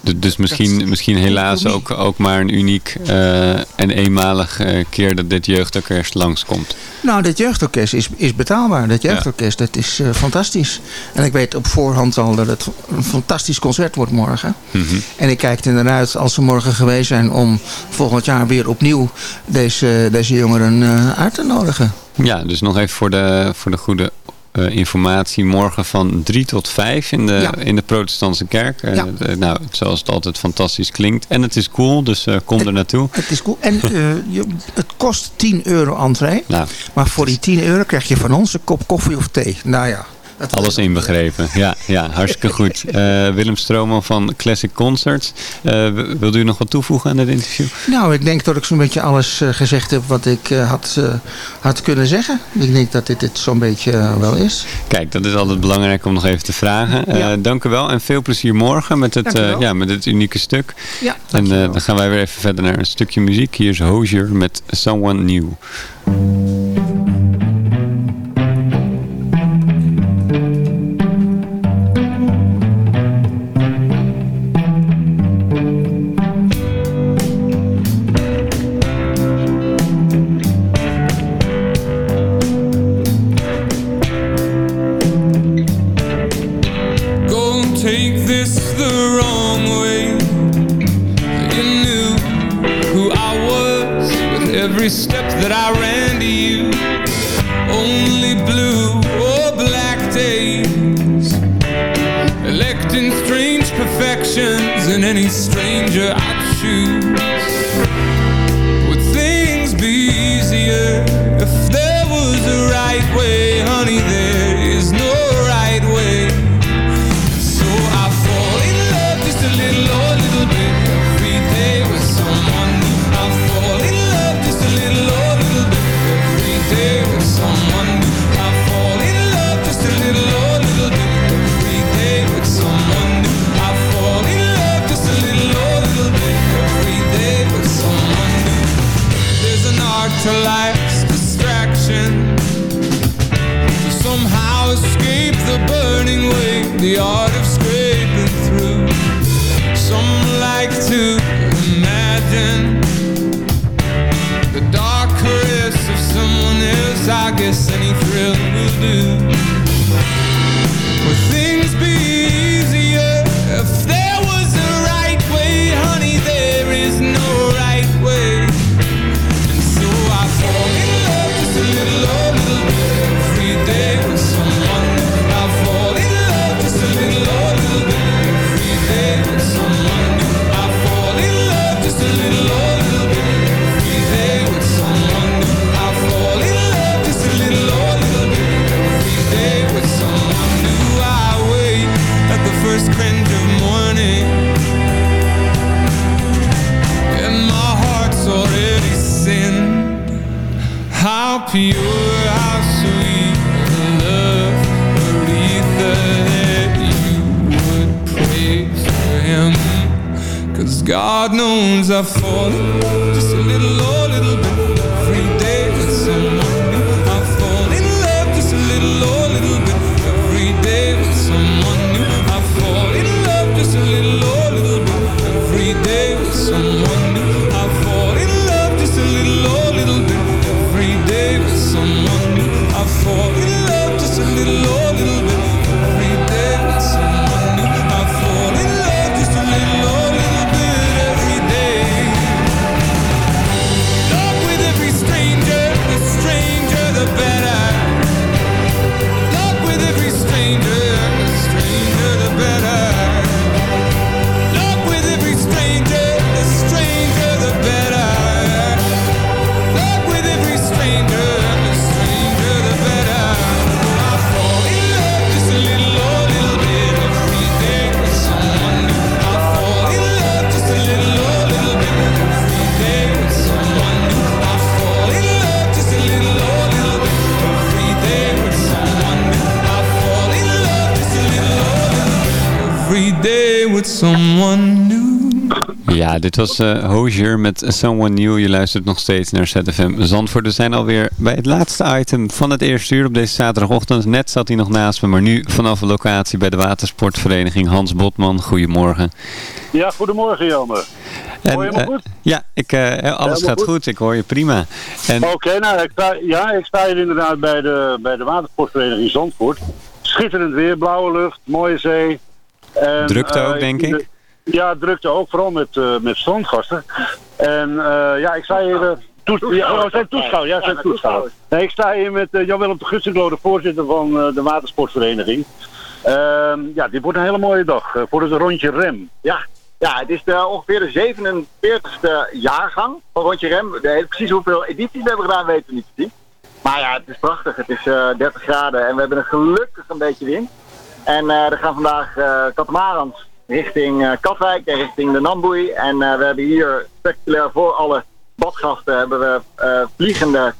Dus, dus misschien, misschien helaas ook, ook maar een uniek eh, en eenmalig eh, keer dat dit jeugdorkest langskomt. Nou, dit jeugdorkest is, is betaalbaar. Dat jeugdorkest, dat is eh, fantastisch. En ik weet op voorhand al dat het een fantastisch concert wordt morgen. Mhm. En ik kijk er naar uit als ze morgen geweest zijn om volgend jaar weer opnieuw deze, deze jongeren eh, uit te nodigen. Ja, dus nog even voor de, voor de goede eh, informatie. Morgen van 3 tot 5 in de, Ja. in de protestantse kerk. Eh, Ja. de- nou, zoals het altijd fantastisch klinkt. En het is cool, dus eh, kom er naartoe. Het is cool. En eh, je, het kost 10 euro entree. Nou, Maar voor die 10 euro krijg je van ons een kop koffie of thee. Nou ja. Dat- alles inbegrepen. Ja, ja hartstikke goed. Eh, Willem Stroman van Classic Concerts. W- wilt u nog wat toevoegen aan dit interview? Nou, ik denk dat ik zo'n beetje alles eh, gezegd heb wat ik had, had kunnen zeggen. Ik denk dat dit het zo'n beetje wel is. Kijk, dat is altijd belangrijk om nog even te vragen. Ja. Dank u wel en veel plezier morgen met het, ja, met het unieke stuk. Ja, en dan gaan wij weer even verder naar een stukje muziek. Hier is Hozier met Someone New. Dit was Hozier met Someone New. Je luistert nog steeds naar ZFM Zandvoort. We zijn alweer bij het laatste item van het eerste uur op deze zaterdagochtend. Net zat hij nog naast me, maar nu vanaf de locatie bij de watersportvereniging Hans Botman. Goedemorgen. Ja, goedemorgen Jelmer. Hoor je me eh, goed? ja, ik, eh, alles Helemaal gaat goed? goed. Ik hoor je prima. En Oké, nou, ik sta, ja, ik sta hier inderdaad bij de, bij de watersportvereniging Zandvoort. Schitterend weer, blauwe lucht, mooie zee. En, Drukte ook, denk ik? Ja, drukte ook, vooral met, eh met strandgasten. En eh, ja, ik sta hier... toes- ja, oh, zijn toeschouwers, ja, zijn toeschouwers. Nee, ik sta hier met uh, Jan-Willem de Gussinklo, de voorzitter van de watersportvereniging. Ehm, ja, dit wordt een hele mooie dag voor het rondje rem. Ja, ja, het is de, ongeveer de 47e jaargang van Rondje Rem. De, precies hoeveel edities we hebben gedaan weten we niet precies. Maar ja, het is prachtig. Het is eh 30 graden en we hebben een gelukkig een beetje wind. En eh, er gaan vandaag eh katamarans richting eh, Katwijk en richting de Namboei. En eh, we hebben hier spectaculair voor alle badgasten hebben we eh, vliegende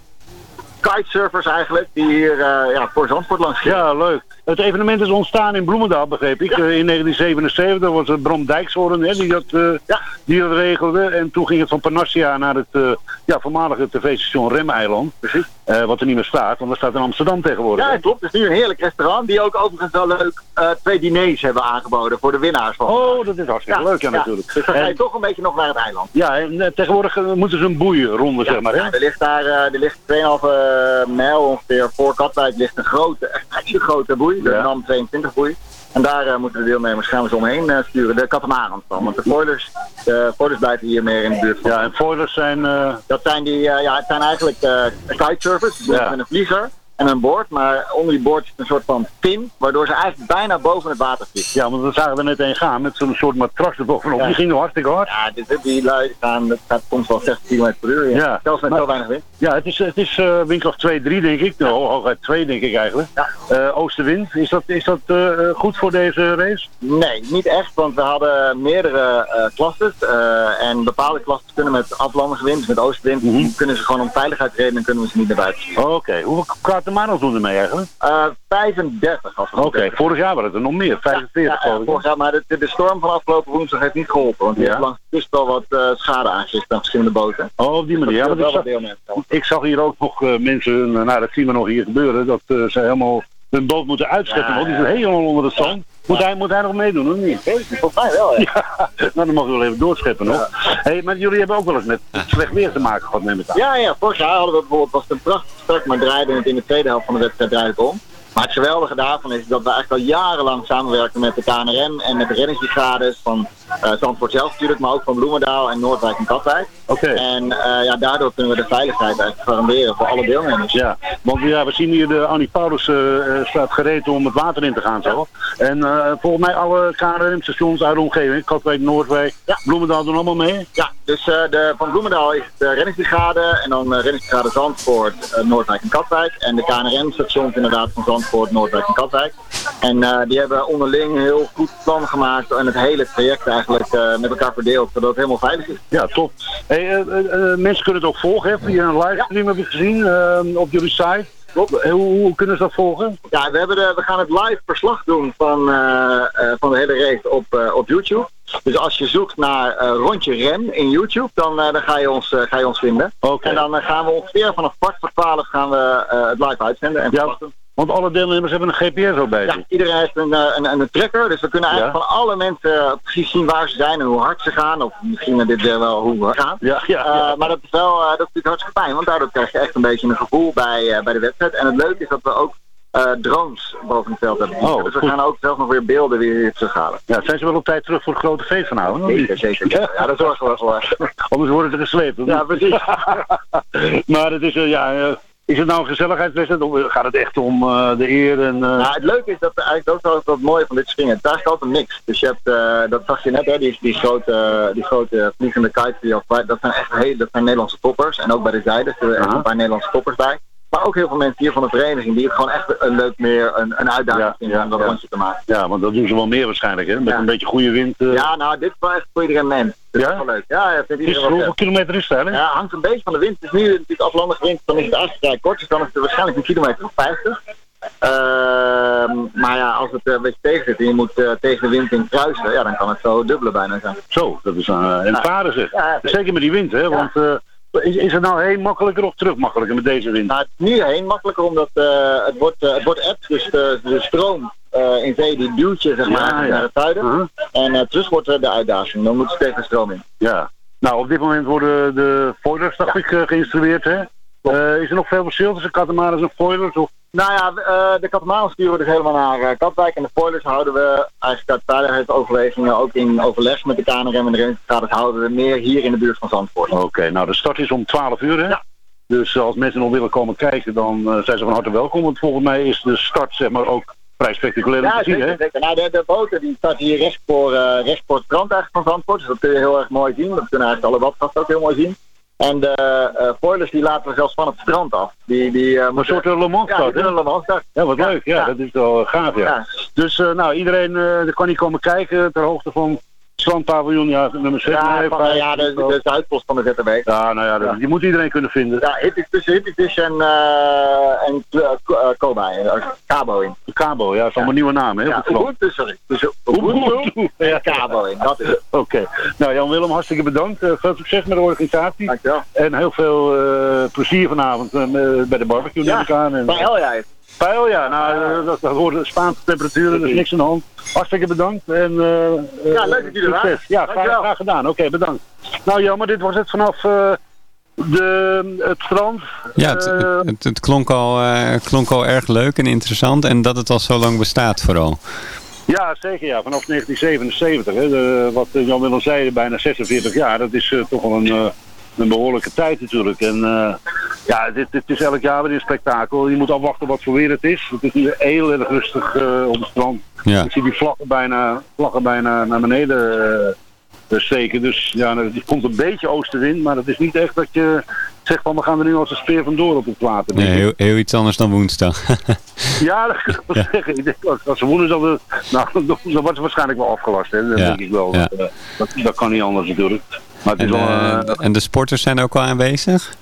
kitesurfers eigenlijk. Die hier eh, ja, voor Zandvoort langs gaan. Ja, leuk. Het evenement is ontstaan in Bloemendaal, begreep ik. In 1977 was het Brom Dijkshoorn hè, die, dat, eh, die dat regelde. En toen ging het van Panassia naar het ja, voormalige tv-station Remeiland. Eh wat er niet meer staat, want dat staat in Amsterdam tegenwoordig. Ja, klopt. Het is nu een heerlijk restaurant. Die ook overigens wel leuk eh, twee diners hebben aangeboden voor de winnaars van Oh, dat is hartstikke leuk, ja, natuurlijk. Dus dan ga je En- toch een beetje nog naar het eiland. Ja, en eh, tegenwoordig moeten ze een boeien ronden, zeg maar. Hè? Ja, er ligt daar er ligt 2,5 mijl ongeveer voor Katwijk ligt een grote, echt hele grote boei. De NAM 22 boei. En daar eh, moeten de deelnemers gaan we ze omheen eh, sturen. De katamarans dan. Want de foilers, de foilers blijven hier meer in de buurt. Ja, en foilers zijn... Dat zijn die, eh, ja, het zijn eigenlijk eh kitesurfers. Dus Ja. met een vlieger. En een boord. Maar onder die boord zit een soort van pin, waardoor ze eigenlijk bijna boven het water vliegt. Ja, want we zagen er net een gaan met zo'n soort matras erbovenop. Ja. Die ging nog hartstikke hard. Ja, dit, die lui gaan, dat gaat soms wel 60 km per uur. Ja. Ja. Zelfs met Maar- zo weinig wind. Ja, het is, het is eh windkracht 2, 3 denk ik. Nou, hooguit 2 denk ik eigenlijk. Eh, oostenwind, is dat, is dat eh, goed voor deze race? Nee, niet echt, want we hadden meerdere klassen. en bepaalde klassen kunnen met aflandige wind, dus met oostenwind, Mhm. kunnen ze gewoon om veiligheidsredenen kunnen we ze niet naar buiten. Oké, hoeveel Katamanos doen er mee eigenlijk? Eh 35 als Oké, vorig jaar waren het er nog meer, 45 Ja, vorig jaar, maar de, de, de storm van afgelopen woensdag heeft niet geholpen. Want die Ja. heeft langs de kust wel wat eh, schade aangericht aan verschillende boten. Oh, op die manier. Dat ik, zag, ik hier ook nog eh, mensen, nou dat zien we nog hier gebeuren, dat ze helemaal hun boot moeten. Ja, want die zit helemaal onder de zand. Moet, hij, moet hij nog meedoen, of niet? Volgens mij wel, ja. Nou dan mag we wel even doorscheppen nog. Hey, maar jullie hebben ook wel eens met slecht weer te maken gehad, neem ik aan. Ja, ja, vorig jaar hadden we bijvoorbeeld, was het een prachtig start, maar draaide het in de tweede helft van de wedstrijd om. Maar het geweldige daarvan is dat we eigenlijk al jarenlang samenwerken met de KNRM en met de reddingsbrigades van Zandvoort zelf natuurlijk, maar ook van Bloemendaal en Noordwijk en Katwijk. Oké. En eh, ja, daardoor kunnen we de veiligheid eigenlijk garanderen voor alle deelnemers. Ja, want ja, we zien hier de Annie Paulus eh, eh, staat gereed om het water in te gaan zo. En eh, volgens mij alle KNRM-stations uit de omgeving, Katwijk, Noordwijk, Bloemendaal doen allemaal mee. Ja, dus eh, de, van Bloemendaal is de reddingsbrigade en dan eh, reddingsbrigade Zandvoort, eh, Noordwijk en Katwijk. En de KNRM-stations inderdaad van Zandvoort, Noordwijk en Katwijk. En eh, die hebben onderling een heel goed plan gemaakt en het hele traject eigenlijk eh, met elkaar verdeeld, zodat het helemaal veilig is. Ja, top. Hey, eh, eh, mensen kunnen het ook volgen, hè, via een livestream heb ik gezien op jullie site. Hoe, hoe kunnen ze dat volgen? Ja, we, hebben de, we gaan het live verslag doen van, van de hele race op, op YouTube. Dus als je zoekt naar Rondje Rem in YouTube, dan, dan ga, je ons, ga je ons vinden. En dan gaan we ongeveer vanaf kwart voor twaalf gaan we het live uitzenden. En doen. Want alle deelnemers hebben een GPS ook bij zich. Ja, iedereen heeft een, eh, een, een, tracker, dus we kunnen eigenlijk van alle mensen eh, precies zien waar ze zijn en hoe hard ze gaan. Of misschien dit weer wel hoe we gaan. Ja, ja, Eh, maar dat is wel eh, dat is natuurlijk hartstikke fijn, want daardoor krijg je echt een beetje een gevoel bij, eh, bij de wedstrijd. En het leuke is dat we ook eh, drones boven het veld hebben. Oh, dus we goed. gaan ook zelf nog weer beelden weer terughalen. Ja, zijn ze wel op tijd terug voor het grote feest vanavond? niet? Zeker, zeker. Ja, daar zorgen we voor. Anders worden ze gesleept. Ja, precies. maar het is, eh, ja, eh, is het nou een gezelligheidswedstrijd of gaat het echt om eh, de eer en... eh, Nou, het leuke is dat er eigenlijk ook wel wat mooie van dit springen. Eigenlijk altijd een mix. Dus je hebt, eh, dat zag je net, hè, die, die, grote, die grote vliegende kites, die al, dat zijn echt heel, dat zijn Nederlandse toppers. En ook bij de zijde zitten er echt een paar Nederlandse toppers bij. Maar ook heel veel mensen hier van de vereniging die het gewoon echt een leuk meer een, een uitdaging vinden om dat rondje te maken. Ja, want dat doen ze wel meer waarschijnlijk, hè? Met een beetje goede wind. eh. Ja, nou, dit is wel echt voor iedereen mens. Dat is wel leuk. Ja, ja, vindt iedereen hoeveel kilometer is het eigenlijk? Ja, hangt een beetje van de wind. Het is nu natuurlijk aflandige wind, dan is het vrij kort. Dus dan is het waarschijnlijk een kilometer of 50. Ehm, maar ja, als het eh, een beetje tegen zit en je moet eh, tegen de wind in kruisen, ja, dan kan het zo dubbele bijna zijn. Zo, dat is uh, en Ja. zeg. Ja, Zeker met die wind, hè? Want is, is het nou heen makkelijker of terug makkelijker met deze wind? Nou, nu heen makkelijker omdat eh, het wordt, eh, het wordt eb, dus de, de stroom eh, in zee die duwt je zeg maar Ja, eigenlijk ja. naar het zuiden. En eh, terug wordt de uitdaging, dan moet je tegen de stroom in. Ja. Nou, op dit moment worden de foilers, dacht ik, geïnstrueerd, hè? Is er nog veel verschil tussen catamarans en foilers? Of... Nou ja, eh, de Katamaran sturen we dus helemaal naar eh, Katwijk en de foilers houden we eigenlijk uit veiligheidsoverwegingen ook in overleg met de KNRM en de reddingsbrigades houden we meer hier in de buurt van Zandvoort. Oké, nou de start is om 12 uur, hè? Dus eh, als mensen nog willen komen kijken, dan eh, zijn ze van harte welkom. Want volgens mij is de start, zeg maar, ook vrij spectaculair om Ja, te zien, zeker. hè? zeker. Nou, de, de boten die starten hier recht voor, recht voor het strand eigenlijk van Zandvoort. Dus dat kun je heel erg mooi zien. Dat kunnen eigenlijk alle badgasten ook heel mooi zien. En de eh foilers die laten we zelfs van het strand af. Die, die, eh, Een soort uh, Le Mans ja, start, Le Mans start. Ja, wat leuk. Ja, dat is wel eh, gaaf, ja. Ja. Dus eh, nou, iedereen eh er kan hier komen kijken ter hoogte van Strandpaviljoen, ja, nummer 6. Ja, nee, van, vijf, ja de, de Zuidpost van de ZTW. Ja, nou ja, dat- die moet iedereen kunnen vinden. Ja, Hippie tussen Hippie Fish en, eh en uh, Koba, eh, Cabo in. Cabo, ja, dat is allemaal nieuwe namen, hè? Ja. Ubuntu, sorry. Dus Ubuntu en Cabo in, dat is het. Oké. Nou, Jan-Willem, hartstikke bedankt. Eh, veel succes met de organisatie. Dankjewel. En heel veel eh, plezier vanavond eh, bij de barbecue, neem ik aan. En, Bij Elja is. Bij Elja, nou, eh, dat, dat worden Spaanse temperaturen, er is niks aan de hand. Hartstikke bedankt. En, eh, eh, Ja, leuk dat jullie er waren. succes. Ja, graag, gedaan. Oké, bedankt. Nou, jammer, dit was het vanaf eh, de, het strand. Ja, het, het, het klonk, al, eh, klonk al erg leuk en interessant. En dat het al zo lang bestaat vooral. Ja, zeker ja. Vanaf 1977. Hè. De, wat Jan Willem zei, bijna 46 jaar. Dat is toch wel een, eh, een behoorlijke tijd natuurlijk. En eh, ja, dit, dit is elk jaar weer een spektakel. Je moet afwachten wat voor weer het is. Het is nu heel erg rustig eh, op het strand. Ja. Ik zie die vlaggen bijna, vlaggen bijna naar beneden eh, steken. Dus ja, er komt een beetje oostenwind, maar het is niet echt dat je zegt van we gaan er nu als een speer vandoor op het water. Nee, heel, heel iets anders dan woensdag. Ja, dat kan ik wel zeggen. Ik denk, als, als ze woensdag, dan, nou, dan wordt het waarschijnlijk wel afgelast. Hè. Dat Ja, denk ik wel. Dat, eh, dat, dat kan niet anders natuurlijk. Maar het is En, wel, eh, eh, en de sporters zijn ook al aanwezig?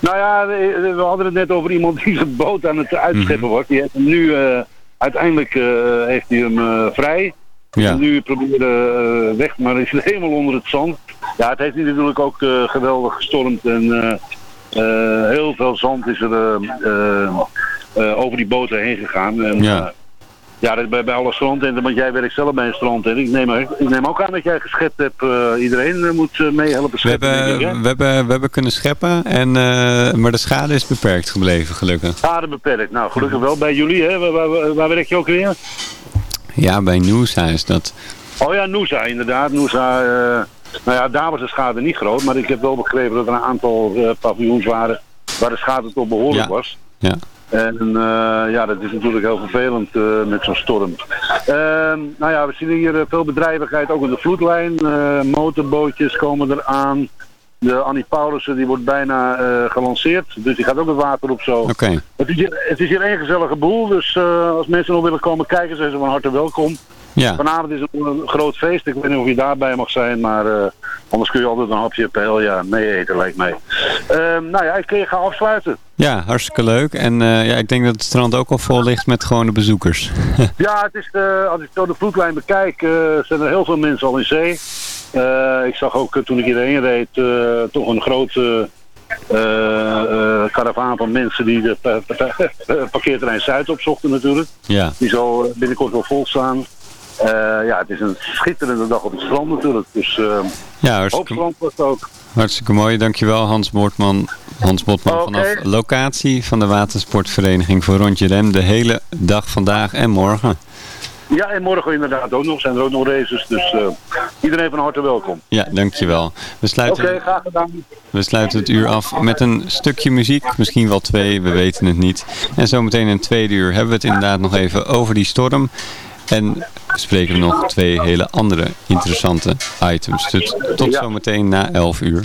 Nou ja, we hadden het net over iemand die zijn boot aan het uitscheppen Mhm. was. Die heeft hem nu, eh, uiteindelijk eh, heeft hij hem eh, vrij. Ja. En nu proberen weg, maar is helemaal onder het zand. Ja, het heeft hier natuurlijk ook geweldig gestormd. En heel veel zand is er over die boten heen gegaan. En, Ja. Ja, dat bij, bij alle strandtenten, want jij werkt zelf bij een strandtent. Ik neem, ik neem ook aan dat jij geschept hebt. eh, iedereen eh, moet eh, meehelpen We scheppen. ik, hè? hebben, we, hebben, we hebben kunnen scheppen, en, maar de schade is beperkt gebleven, gelukkig. Schade beperkt. Nou, gelukkig wel bij jullie, hè? Waar, waar, waar werk je ook weer? Ja, bij Noosa is dat. Oh ja, Noosa, inderdaad. Noosa, nou ja, daar was de schade niet groot, maar ik heb wel begrepen dat er een aantal paviljoens waren waar de schade toch behoorlijk Ja. was. Ja. En eh, ja, dat is natuurlijk heel vervelend eh, met zo'n storm. Ehm, nou ja, we zien hier eh, veel bedrijvigheid, ook in de vloedlijn. Motorbootjes komen eraan. De Annie Paulussen die wordt bijna gelanceerd, dus die gaat ook het water op zo. Oké. Het is, hier, het is hier één gezellige boel, dus als mensen nog willen komen kijken, zijn ze van harte welkom. Ja. Vanavond is het een groot feest, ik weet niet of je daarbij mag zijn, maar eh, anders kun je altijd een hapje per ja, mee eten, lijkt mij. Ehm, nou ja, ik ga afsluiten. Ja, hartstikke leuk. En eh, ja, ik denk dat het strand ook al vol ligt met gewone bezoekers. Ja, het is, eh, als ik zo de vloedlijn bekijk, eh, zijn er heel veel mensen al in zee. Eh, ik zag ook eh, toen ik hierheen reed, eh, toch een grote eh, eh, karavaan van mensen die de pa- pa- pa- parkeerterrein Zuid opzochten natuurlijk. ja. Die zal eh, binnenkort wel vol staan. Eh, ja, het is een schitterende dag op het strand natuurlijk. Dus eh Ja, hartstikke, strand was het ook. hartstikke mooi. Dankjewel Hans Boortman. Hans Botman vanaf locatie van de watersportvereniging voor Rondje Rem. De hele dag vandaag en morgen. Ja, en morgen inderdaad ook nog. Zijn er ook nog races. Dus eh, iedereen van harte welkom. Ja, dankjewel. We sluiten, Oké, graag gedaan. we sluiten het uur af met een stukje muziek. Misschien wel twee, we weten het niet. En zometeen in het tweede uur hebben we het inderdaad nog even over die storm. En bespreken we nog twee hele andere interessante items. Dus tot zometeen na 11 uur.